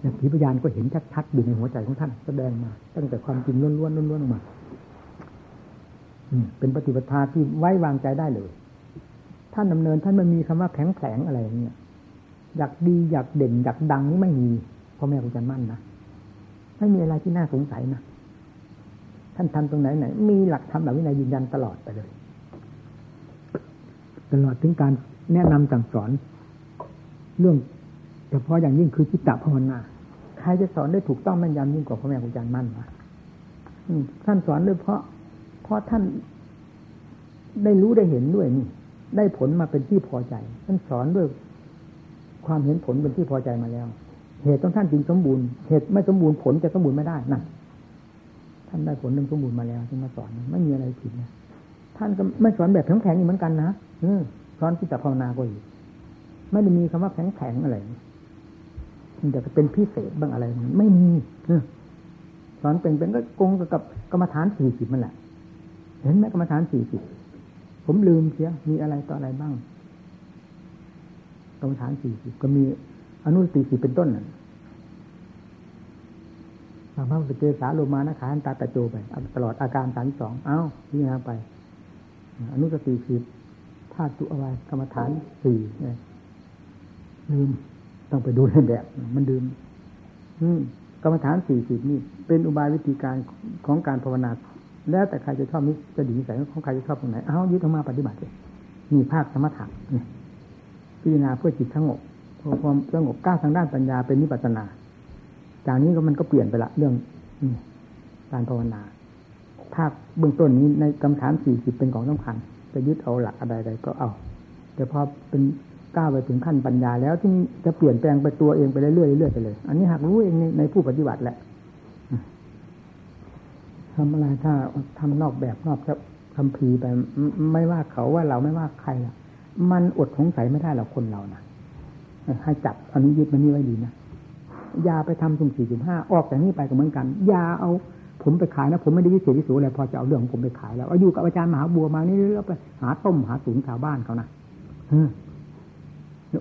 อย่างผีพยานก็เห็นชัดๆอยู่ในหัวใจของท่านแสดงมา ตั้งแต่ความจริงล้วนๆล้วนๆออกมาเป็นปฏิบัติทาที่ไว้วางใจได้เลย ท่านดำเนินท่านไม่มีคำว่าแข็งแข็งอะไรเนี่ยอยากดีอยากเด่นอยากดังนี่ไม่มีพ่อแม่ครูอาจารย์มั่นนะไม่มีอะไรที่น่าสงสัยนะท่านทำตรงไหนไหน มีหลักธรรมหลักวินัยยืนยันตลอดไปเลย ตลอดถึงการแนะนำสั่งสอน เรื่อง เฉพาะอย่างยิ่งคือจิตตภาวนาใครจะสอนได้ถูกต้องแม่นยำยิ่งกว่าพ่อแม่ครูอาจารย์มั่นวะท่านสอนด้วยเพราะ เพราะท่านได้รู้ได้เห็นด้วยนี่ ได้ผลมาเป็นที่พอใจ ท่านสอนด้วยความเห็นผลเป็นที่พอใจมาแล้ว เหตุต้องท่านจริงสมบูรณ์ เหตุไม่สมบูรณ์ผลจะสมบูรณ์ไม่ได้นั่นท่านได้ผลหนึ่งสมบูรณ์มาแล้วที่มาสอนไม่มีอะไรผิดนะท่านก็ไม่สอนแบบแข็งๆอีกเหมือนกันนะสอนที่จะภาวนาก็อีกไม่ได้มีคำว่าแข็งๆอะไร มันจะเป็นพิเศษบ้างอะไร ไม่มีสอนเป็นเป็นก็กงกับกรรมฐานสี่สิบมันแหละ เห็นไหมกรรมฐานสี่สิบผมลืมเสียมีอะไรต่ออะไรบ้าง กรรมฐานสี่สิบก็มีอนุสติสิเป็นต้นน่ะบางพระปเจสาโลมานะขาตาตะโจไป ตลอดอาการสามสองเอ้านี่นะไปอนุสติสิบธาตุอะไรกรรมฐานสี่เนี่ยลืม ต้องไปดูในแบบ มันลืมกรรมฐานสี่สิบนี่ เป็นอุบายวิธีการของการภาวนา แล้วแต่ใครจะชอบนิจะดีนิสัยของใครจะชอบตรงไหนเอายึดออกมาปฏิบัติเลยมีภาคสมถะนี่พิจารณาเพื่อจิตสงบพอความสงบก้าวทางด้านปัญญาเป็นนิพพานา จากนี้ก็มันก็เปลี่ยนไปละเรื่องการภาวนา ภาคเบื้องต้นนี้ในกรรมฐานสี่สิบเป็นของสำคัญจะยึดเอาหลักอะไรใดก็เอา แต่พอเป็น ก้าวไปถึงขั้นปัญญาแล้วที่จะเปลี่ยนแปลงไปตัวเองไปเรื่อยๆเรื่อยๆไปเลย อันนี้หากรู้เองในผู้ปฏิบัติแหละทำอะไรถ้าทำนอกแบบนอกจะคำพีไปไม่ว่าเขาว่าเราไม่ว่าใครมันอดสงสัยไม่ได้หรอกคนเรานะให้จับอันนี้ยึดมันนี่ไว้ดีนะยาไปทำสุ่มสี่สุ่มห้าออกจากนี้ไปก็เหมือนกันยาเอาผมไปขายนะผมไม่ได้วิเศษวิสูอะไรพอจะเอาเรื่องของผมไปขายแล้วเอาอยู่กับอาจารย์มหาบัวมานี่แล้วไปหาต้มหาสูงชาวบ้านเขานะ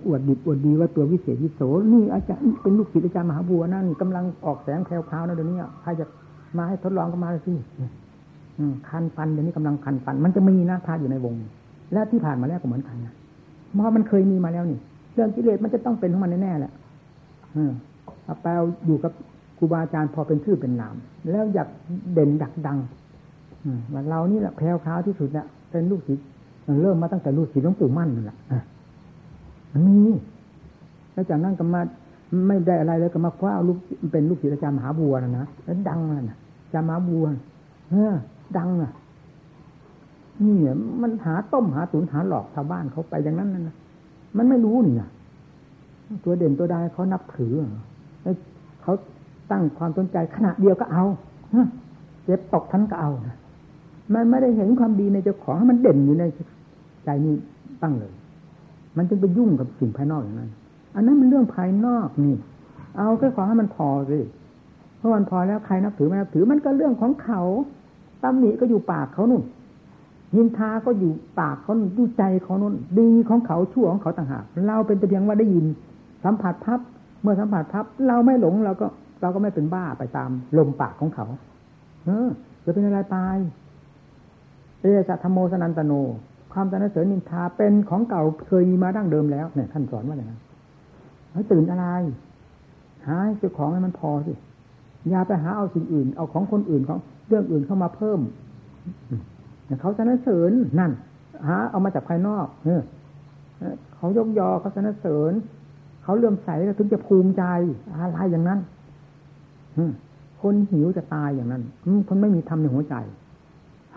อวดดิบอวดดีว่าตัววิเศษวิโสนี่อาจารย์เป็นลูกศิษย์อาจารย์มหาบัวนั่นกำลังออกแสงแคลวพาวนะเดี๋ยวนี้ใครจะมาให้ทดลองก็มาสิคันฟันเดี๋ยวนี้กำลังคันฟัน มันจะมีนะพาอยู่ในวง และที่ผ่านมาแล้วก็เหมือนกันนะเพราะมันเคยมีมาแล้วนี่ เรื่องกิเลสมันจะต้องเป็นของมันแน่ๆแหละเอาแปลอยู่กับครูบาอาจารย์พอเป็นชื่อเป็นนาม แล้วอยากเด่นดักดังว่าเรานี่แหละแพลวพราวที่สุดเนี่ยเป็นลูกศิษย์เริ่มมาตั้งแต่ลูกศิษย์หลวงปู่มั่นนั่นแหละ มันมีแล้วจากนั้นก็มาไม่ได้อะไรเลยก็มาคว้าลูกเป็นลูกศิษย์อาจารย์มหาบัวนะนะแล้วดังนะอาจารย์มหาบัวเออดังอะนี่มันหาต้มหาตุนหาหลอกชาวบ้านเขาไปอย่างนั้นนะมันไม่รู้นี่นะตัวเด่นตัวใดเขานับถือแล้วเขาตั้งความสนใจขณะเดียวก็เอาเจ็บตกทันก็เอามันไม่ได้เห็นความดีในเจ้าของมันเด่นอยู่ในใจนี้ตั้งเลย มันจึงไปยุ่งกับสิ่งภายนอกอย่างนั้น อันนั้นมันเรื่องภายนอกนี่ เอาแค่ขอให้มันพอสิเพราะมันพอแล้วใครนับถือไม่นับถือมันก็เรื่องของเขาตำหนิก็อยู่ปากเขานุ่นยินทาก็อยู่ปากเขาดูใจเขานุ่นดีของเขาชั่วของเขาต่างหากเราเป็นแต่เพียงว่าได้ยิน สัมผัสพับเมื่อสัมผัสพับ เราไม่หลงเราก็ เราก็ไม่เป็นบ้าไปตามลมปากของเขา เออจะเป็นอะไรตายเอสัทโมสนันตโน ความสนเสริญนินทาเป็นของเก่าเคยมีมาดั้งเดิมแล้วเนี่ยท่านสอนว่าอย่างนั้นให้ตื่นอะไร หาเจ้าของให้มันพอสิอย่าไปหาเอาสิ่งอื่น เอาของคนอื่นของเรื่องอื่นเข้ามาเพิ่มเขาสนเสริญนั่น หา เอามาจากภายนอกเออเขายกยอเขาสนเสริญ เขาเลื่อมใสแล้วถึงจะภูมิใจอะไรอย่างนั้นคนหิวจะตายอย่างนั้นคนไม่มีธรรมในหัวใจ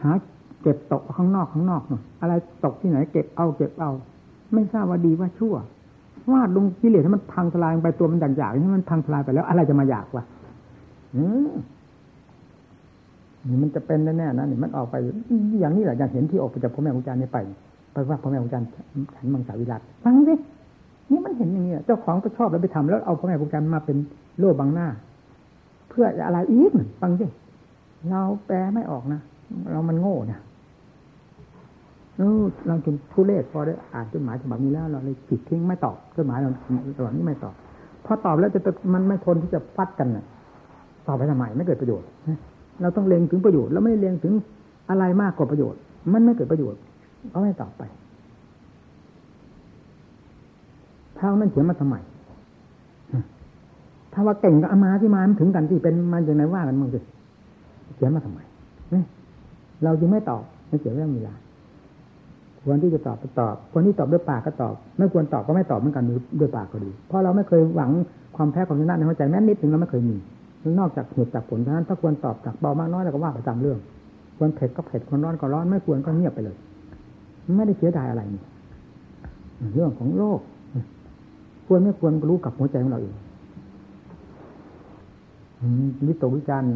หา เก็บตกข้างนอกข้างนอกนาะอะไรตกที่ไหนเก็บเอาเก็บเอา ไม่ทราบว่าดีว่าชั่ววาดลงกิเลสให้มันพังทลายไปตัวมันอยากอยากนี่มันพังทลายไปแล้ว อะไรจะมาอยากวะนี่มันจะเป็นแน่ๆนะนี่มันออกไป อย่างนี้แหละอย่างเห็นที่ออกไปจากพ่อแม่ครูอาจารย์นี่ไปไปว่าพ่อแม่ครูอาจารย์ฉันมังสาวิรัตฟังสินี่มันเห็นอย่างนี้เจ้าของไปชอบแล้วไปทำแล้วเอาพ่อแม่ครูอาจารย์มาเป็นโล่บังหน้า เพื่ออะไรอีกฟังสิเราแปลไม่ออกนะเรามันโง่เนี่ย เราจนผู้เลศพอได้อ่านจดหมายฉบับนี้แล้ว เราเลยปิดทิ้งไม่ตอบจดหมายเราฉบับนี้ไม่ตอบพอตอบแล้วจะมันไม่ทนที่จะฟัดกันน่ะตอบไปทำไมไม่เกิดประโยชน์เราต้องเล็งถึงประโยชน์แล้วไม่เล็งถึงอะไรมากกว่าประโยชน์ มันไม่เกิดประโยชน์เอาไม่ตอบไปเท่านั้นเขียนมาทำไมถ้าว่าเก่งก็เอามาที่มามันถึงกันที่เป็นมันอย่างไรว่ากันมึงสิเขียนมาทำไมเราจึงไม่ตอบไม่เสียเรื่องเวลา ควรที่จะตอบก็ตอบควรที่ตอบด้วยปากก็ตอบ ไม่ควรตอบก็ไม่ตอบเหมือนกันด้วยปากก็ดี เพราะเราไม่เคยหวังความแพ้ความชนะในหัวใจแม้นิดหนึ่งเราไม่เคยมีนอกจากเหตุจากผลเท่านั้นถ้าควรตอบจากเบามากน้อยเราก็ว่าประจำเรื่อง ควรเผ็ดก็เผ็ดควรร้อนก็ร้อนไม่ควรก็เงียบไปเลย ไม่ได้เสียดายอะไรนี่เรื่องของโลก ควรไม่ควรรู้กับหัวใจของเราเองวิตกวิจารณ์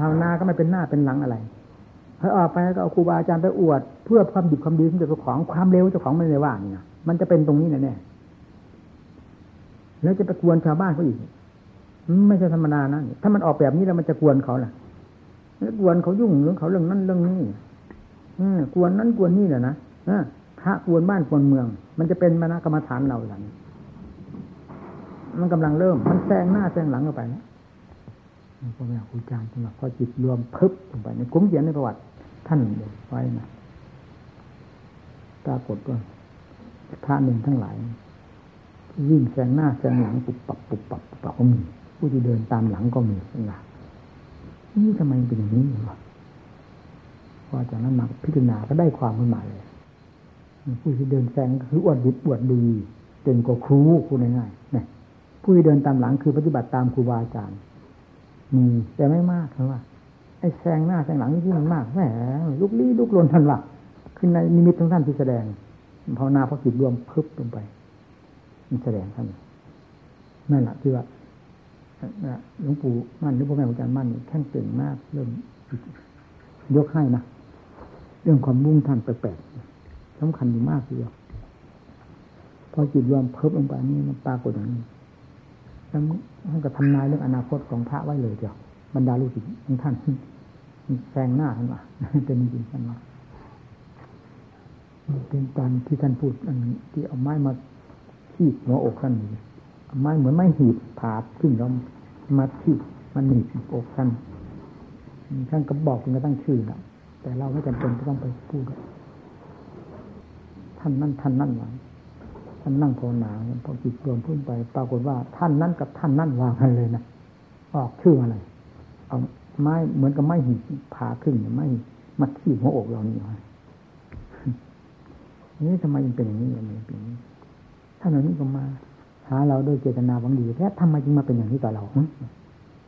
ภาวนาก็ไม่เป็นหน้าเป็นหลังอะไร พอออกไปก็เอาครูบาอาจารย์ไปอวด เพื่อความดีความดีของเจ้าของความเร็วเจ้าของไม่ได้ว่างนี่ยมันจะเป็นตรงนี้แน่แน่แล้วจะไปกวนชาวบ้านเขาอีกไม่ใช่ธรรมดานะถ้ามันออกแบบนี้แล้วมันจะกวนเขาล่ะกวนเขายุ่งเรื่องเขาเรื่องนั้นเรื่องนี้กวนนั้นกวนนี่แหละนะพระกวนบ้านกวนเมือง มันจะเป็นมรณกรรมฐานเราหลังมันกำลังเริ่ม มันแซงหน้าแซงหลังเข้าไปนะ พ่อแม่ครูอาจารย์สำหรับพอจิตรวมพึบลงไปในกุ้งเขียนในประวัติ ท่านไว้นะปรากฏว่าพระหนึ่งทั้งหลายวิ่งแซงหน้าแซงหลังปุบปับปุบปับปุบปับก็มี ผู้ที่เดินตามหลังก็มีนะนี่ทำไมเป็นอย่างนี้วะพอจากนั้นมาพิจารณาก็ได้ความขึ้นมาเลยผู้ที่เดินแซงคืออวดดีอวดดีเก่งกว่าครูพูดง่ายๆผู้ที่เดินตามหลังคือปฏิบัติตามครูบาอาจารย์ มีแต่ไม่มากเท่าว่าไอ้แซงหน้าแซงหลังที่มันมากแหมลุกลี้ลุกลนทันว่าขึ้นในนิมิตของท่านที่แสดงภาวนาพระจิตรวมพึบลงไป มันแสดงท่านนั่นแหละที่ว่าหลวงปู่มั่นหรือพ่อแม่อาจารย์มั่นแข่งเก่งมาก เรื่องยกให้นะเรื่องความมุ่งท่านแปลกๆสำคัญมากทีเดียวพอจิตรวมเพิ่มลงไปนี่มันปรากฏอย่างนี้ แล้วท่านก็ทำนายเรื่องอนาคตของพระไว้เลยเดียวบรรดาลูกศิษย์ของท่านแซงหน้าท่านว่าเป็นจริงท่านว่าเป็นตอนที่ท่านพูดอันที่เอาไม้มาขีดหัวอกท่านนี่ไม้เหมือนไม้หีบผาขึ้นแล้วมาขีดมันหนีบอกท่านท่านก็บอกคุณก็ตั้งชื่อแล้วแต่เราไม่จำเป็นจะต้องไปพูดท่านนั่นท่านนั่นไว้ ท่านนั่งภาวนาพอจิตรวมพุ่งไป ปรากฏว่าท่านนั้นกับท่านนั่นวางกันเลยนะออกชื่ออะไร เอาไม้เหมือนกับไม้หีบผ่าขึ้นไม้มาขีดหัวอกเรานี่ไว้นี่ทำไมยังเป็นอย่างนี้ยังเป็นอย่างนี้ท่านเหล่านี้ก็มา หาเราด้วยเจตนาหวังดีแท้ทำไมจึงมาเป็นอย่างนี้ต่อเรา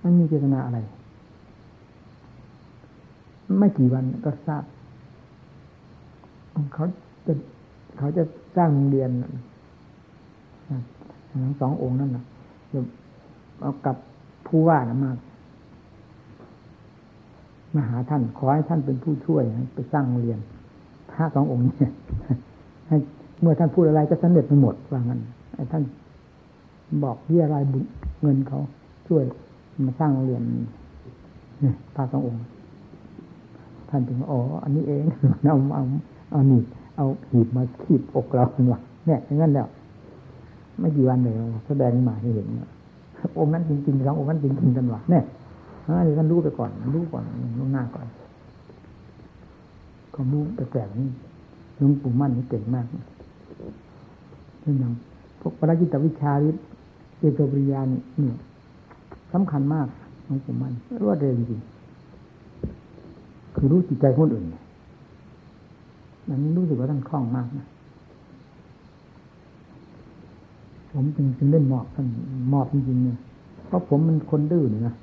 มันมีเจตนาอะไร ไม่กี่วันก็ทราบเขาจะเขาจะสร้างโรงเรียน สององค์นั่นนะเอากับผู้ว่านะมามาหาท่านขอให้ท่านเป็นผู้ช่วยไปสร้างโรงเรียนพระสององค์นี้ให้เมื่อท่านพูดอะไรก็สำเร็จไปหมดว่างั้นไอ้ท่านบอกเรียรายบุญเงินเขาช่วยมาสร้างโรงเรียนพระสององค์ ท่านถึงอ๋ออันนี้เองเอาเอาเอาหนีบเอาหีบมาขีบอกเราเป็นว่าเนี่ยอย่างนั้นแล้ว ไม่กี่วันเลยแสดงมาให้เห็นองค์นั้นจริงๆสององค์นั้นจริงๆกันว่าเนี่ยนี่ท่านรู้ไปก่อนรู้ก่อนล่วงหน้าก่อนความรู้แปลกๆนี่หลวงปู่มั่นนี่เก่งมากเช่นอย่างพวกปรจิตวิชาริเอกปริยานี่สำคัญมากหลวงปู่มั่นรวดเร็วจริงคือรู้จิตใจคนอื่นอันนี้รู้สึกว่าท่านคล่องมากนะ ผมจึงจึงเล่นหมอบท่านหมอบจริงๆเนี่ยเพราะผมมันคนดื้อนะ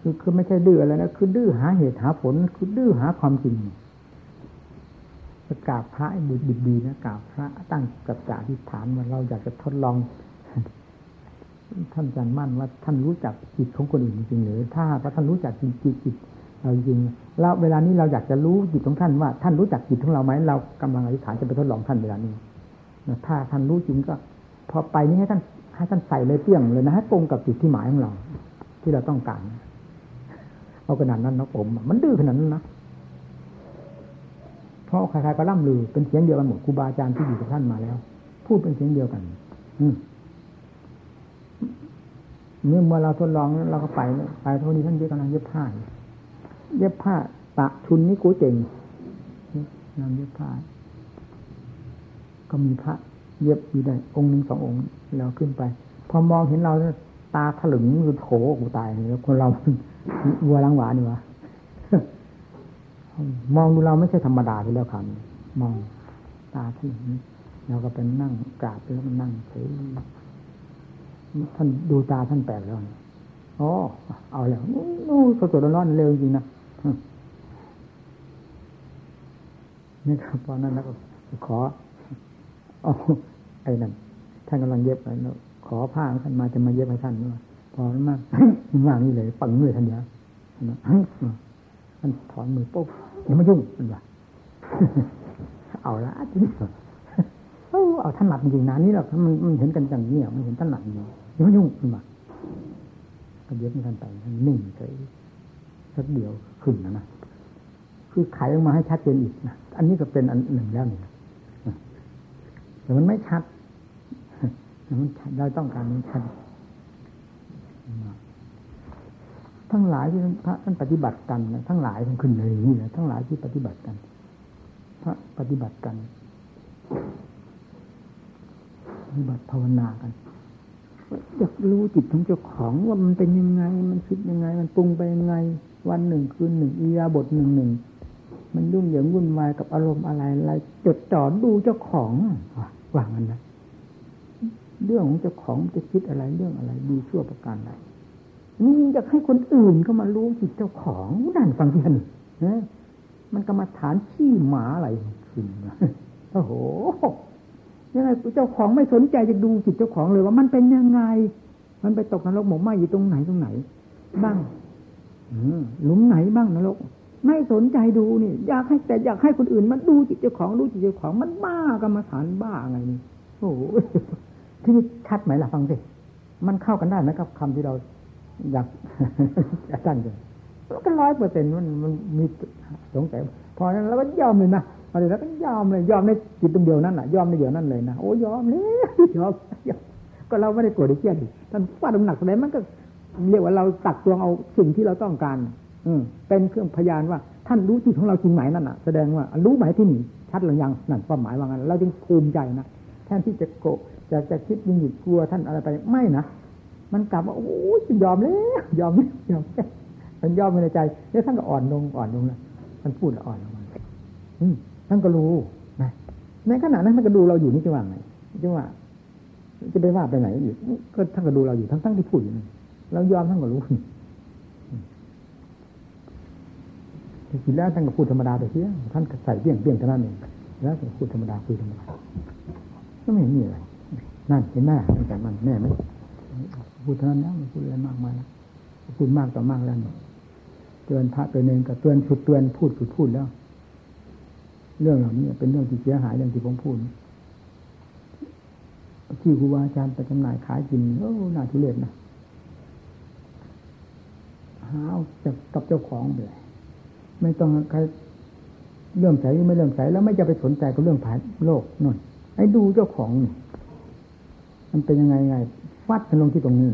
คือคือไม่ใช่ดื้ออะไรนะคือดื้อหาเหตุหาผล คือดื้อหาความจริงจะกราบพระดีดีนะกราบพระตั้งกับจ่าที่ฐานว่าเราอยากจะทดลอง ท่านอาจารย์มั่นว่าท่านรู้จักจิตของคนอื่นจริงหรือถ้าว่าท่านรู้จักจิตจิตจิตเราจริงแล้วเวลานี้เราอยากจะรู้จิตของท่านว่า ท่านรู้จักจิตของเราไหมเรากำลังอธิษฐานจะไปทดลองท่านเวลานี้ถ้าท่านรู้จริงก็ พอไปนี้ให้ท่านให้ท่านใส่เลยเปี้ยงเลยนะให้ตรงกับจุดที่หมายของเรา ที่เราต้องการเอาขนาดนั้นนะผม มันดื้อขนาดนั้นนะเพราะใครๆก็ล่ำลือเป็นเสียงเดียวกันหมดครูบาอาจารย์ที่อยู่กับท่านมาแล้ว พูดเป็นเสียงเดียวกัน อืเมื่อเมื่อเราทดลองเราก็ไปไปเท่านี้ท่านเย็บกำลังเย็บผ้าเย็บผ้าตะชุนนี่กูเจ๋งนำเย็บผ้าก็มีพระ เย็บอยู่ได้องค์หนึ่งสององค์เราขึ้นไป พอมองเห็นเราตาถลึงคือโถกูตายแล้วคนเราวัวล้างหวานี่วะมองดูเราไม่ใช่ธรรมดาไปแล้วครับมองตาที่เราก็เป็นนั่งกราบแล้วมันนั่งเฉยท่านดูตาท่านแปลกแล้วอ๋อเอาแล้วนู้สดๆร้อนๆเร็วจริงนะนี่ครับตอนนั้นแล้วก็ขอ เอไอ้นั่นท่านกำลังเย็บแล้วขอผ้าท่านมาจะมาเย็บให้ท่านด้วยพอมากมากนี่เลย ปังเลยท่านเดียวท่านถอนมือปุ๊บอย่ามายุ่งมันว่าเอาละทีนี้เอาท่านหนักจริงนะนี่แหละมันมันเห็นกันอย่างนี้มันเห็นท่านหนักจริงอย่ามายุ่งมันว่าก็เย็บท่านไปนนิ่งเฉยสักเดียวขึ้นนะนะคือไขออกมาให้ชัดเจนอีกนะอันนี้ก็เป็นอันหนึ่งแล้วนี่ แต่มันไม่ชัดมันเราต้องการมันชัดทั้งหลายที่พระท่านปฏิบัติกันทั้งหลายทั้งขึ้นเลยนี่นะทั้งหลายที่ปฏิบัติกัน พระปฏิบัติกันปฏิบัติภาวนากันอยากรู้จิตของเจ้าของว่ามันเป็นยังไง มันคิดยังไง มันปรุงไปยังไง วันหนึ่งคืนหนึ่งอียาบทหนึ่งหนึ่งมันยุ่งเหยิงวุ่นวายกับอารมณ์อะไรอะไรจดจ่อดูเจ้าของ ว่างันนะเรื่องของเจ้าของจะคิดอะไรเรื่องอะไร ดีชั่วประการใดนี่อยากให้คนอื่นก็มารู้จิตเจ้าของนั่นฟังที่นนะมันกรรมาฐานขี้หมาอะไรขึ้นโอ้โหยังไงเจ้าของไม่สนใจจะดูจิตเจ้าของเลยว่ามันเป็นยังไง มันไปตกนรกหมกไหมอยู่ตรงไหนตรงไหน บ้างหลุมไหนบ้างนรก ไม่สนใจดูนี่ อยากให้แต่อยากให้คนอื่น มันดูจิตเจ้าของรู้จิตเจ้าของมันบ้ากรรมฐานบ้าไงนี่โอ้โหที่นี่ชัดไหมล่ะฟังสิมันเข้ากันได้ไหมกับคำที่เราอยากอาจารย์เลยก็ร้อยเปอร์เซ็นต์มันมันมีสงสัยพอนั้นเราก็ยอมเลยนะพอแล้วก็ยอมเลยยอมในจิตตรงเดียวนั้นน่ะ ยอมในเดียวนั้นเลยนะโอ้ยอมเลยยอมก็เราไม่ได้โกรธได้เกลียดท่านฟาดหนักแสดงมันก็เรียกว่าเราตักตวงเอาสิ่งที่เราต้องการ อืเป็นเครื่องพยานว่า ท่านรู้จิตของเราจริงไหมนั่นน่ะ แสดงว่ารู้ไหมที่นี่ชัดหรือยังนั่นความหมายว่างั้นเราจึงภูมิใจนะแทนที่จะโกรจะจะคิดยิ่งหยุดกลัวท่านอะไรไปไม่นะมันกลับว่าโอ้ยยอมเลยยอมเลยยอมมันยอมในใจแล้วท่านก็อ่อนลงอ่อนลงนะท่านพูดอ่อนลงมาท่านก็รู้นะในขณะนั้นท่านก็ดูเราอยู่นี่จะว่าไงจะว่าจะไปว่าไปไหนอีกก็ท่านก็ดูเราอยู่ทั้งทั้งที่พูดอยู่เรายอมท่านก็รู้ ทีแล้วท่านก็พูดธรรมดาไปเที่ยท่านก็ใส่เบี่ยงเบี่ยงเท่านั้นเองแล้วก็พูดธรรมดาคุยธรรมดาก็ไม่มีอะไรนั่นเห็นไหมตั้งแต่มันแน่ไหมพูดเท่านั้นนะไม่พูดอะไรมากมายนะพูดมากต่อมากแล้วนี่เตือนพระเตือนเองกับเตือนสุดเตือนพูดสุดพูดแล้ว เรื่องเหล่านี้เป็นเรื่องที่เสียหายอย่างที่ผมพูดที่ครูบาอาจารย์ไปจำหน่ายขายกินโอ้น่าทุเรศนะหาเอาจากกับเจ้าของเลย ไม่ต้องใครเรื่องใสไม่เรื่องใสแล้วไม่จะไปสนใจกับเรื่องภายโลกนั่นไอ้ดูเจ้าของนี่มันเป็นยังไงไงฟัดกันลงที่ตรงนี้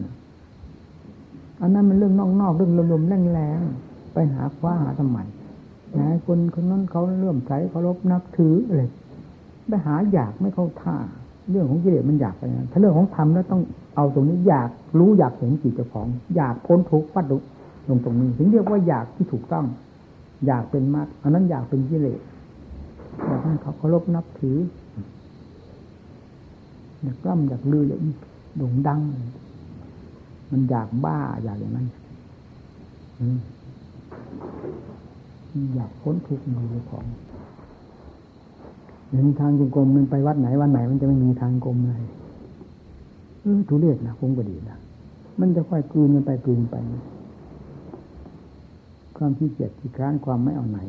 อันนั้นมันเรื่องนอกๆเรื่องลมๆแรงๆไปหาคว้าหาทำไมนะคนคนนั้นเขาเลื่อมใสเคารพนับถืออะไรไปหาอยากไม่เข้าท่า เรื่องของกิเลสมันอยากไปนะถ้าเรื่องของธรรมแล้วต้องเอาตรงนี้อยากรู้อยากเห็นจิตเจ้าของ อยากพ้นทุกข์ฟัดลงตรงนี้ ถึงเรียกว่าอยากที่ถูกต้อง อยากเป็นมรรคอันนั้นอยากเป็นกิเลสอยากให้เขาเคารพนับถืออยากร่ำอยากลืออยากโด่งดัง มันอยากบ้าอยากอย่างนั้นอยากพ้นทุกข์ในเรื่องของอย่างทางจงกรมมันไปวัดไหนวันไหนมันจะไม่มีทางกรมเลยเออทุเรศนะคงก็ดีนะมันจะค่อยกลืนกันไปกลืนไป ความขี้เกียจขี้ค้านความไม่เอาไหน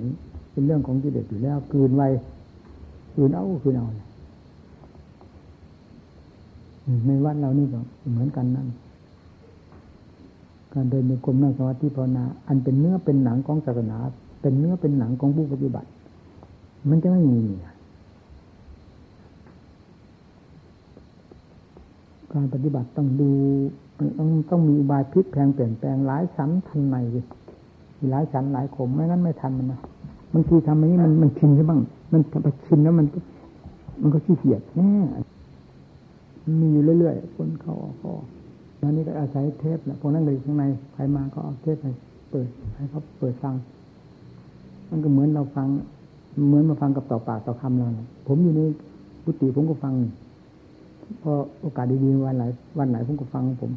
เป็นเรื่องของกิเลสอยู่แล้วกลืนไว้กลืนเอากลืนเอาในวัดเรานี่ก็เหมือนกันนั่นการเดินในกรมนั่งสมาธิภาวนา อันเป็นเนื้อเป็นหนังของศาสนา เป็นเนื้อเป็นหนังของผู้ปฏิบัติ มันจะไม่มีการปฏิบัติต้องดูต้องต้องมีอุบายพลิกแพงเปลี่ยนแปลงหลายชั้นทันในมี หลายชั้นหลายขมไม่งั้นไม่ทันมันนะบางทีทำอย่างนี้มันมันชินใช่บ้าง มันไปชินแล้วมัน มันก็ขี้เกียจแน่มีอยู่เรื่อยๆคนเข้าออกเข้าอนนี้ก็อาศัยเทปแหละพวกนั้นเลยข้างในใครมาก็เอาเทปไปเปิดให้เขาเปิดฟัง มันก็เหมือนเราฟัง เหมือนมาฟังกับต่อปากต่อคำเราผมอยู่ในกุฏิผมก็ฟังพอโอกาสดีๆวันไหนวันไหนผมก็ฟังผม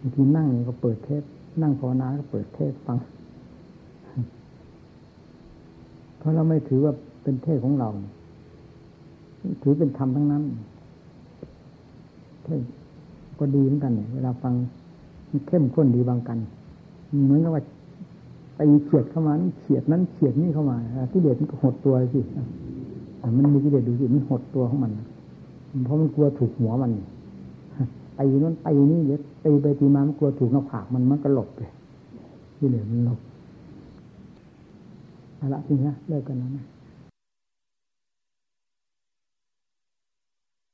บางทีนั่งก็เปิดเทป นั่งภาวนาก็เปิดเทปฟัง เพราะเราไม่ถือว่าเป็นเทศของเรา ถือเป็นธรรมทั้งนั้น เทศก็ดีเหมือนกันเนี่ยเวลาฟังเข้มข้นดีบางกัน เหมือนกับว่าไปเฉียดเข้ามาเฉียดนั้นเฉียดนี่เข้ามาที่เด็ดมันก็หดตัวสิมันมีกิเลสดูสิมันหดตัวของมัน เพราะมันกลัวถูกหัวมัน ไปนั้นไปนี่เดี๋ยวตีไปตีมามันกลัวถูกหน้าผากมันมันก็หลบเลยกิเหลือมันหลบเอาละทีนี้เลิกกันแล้วนะ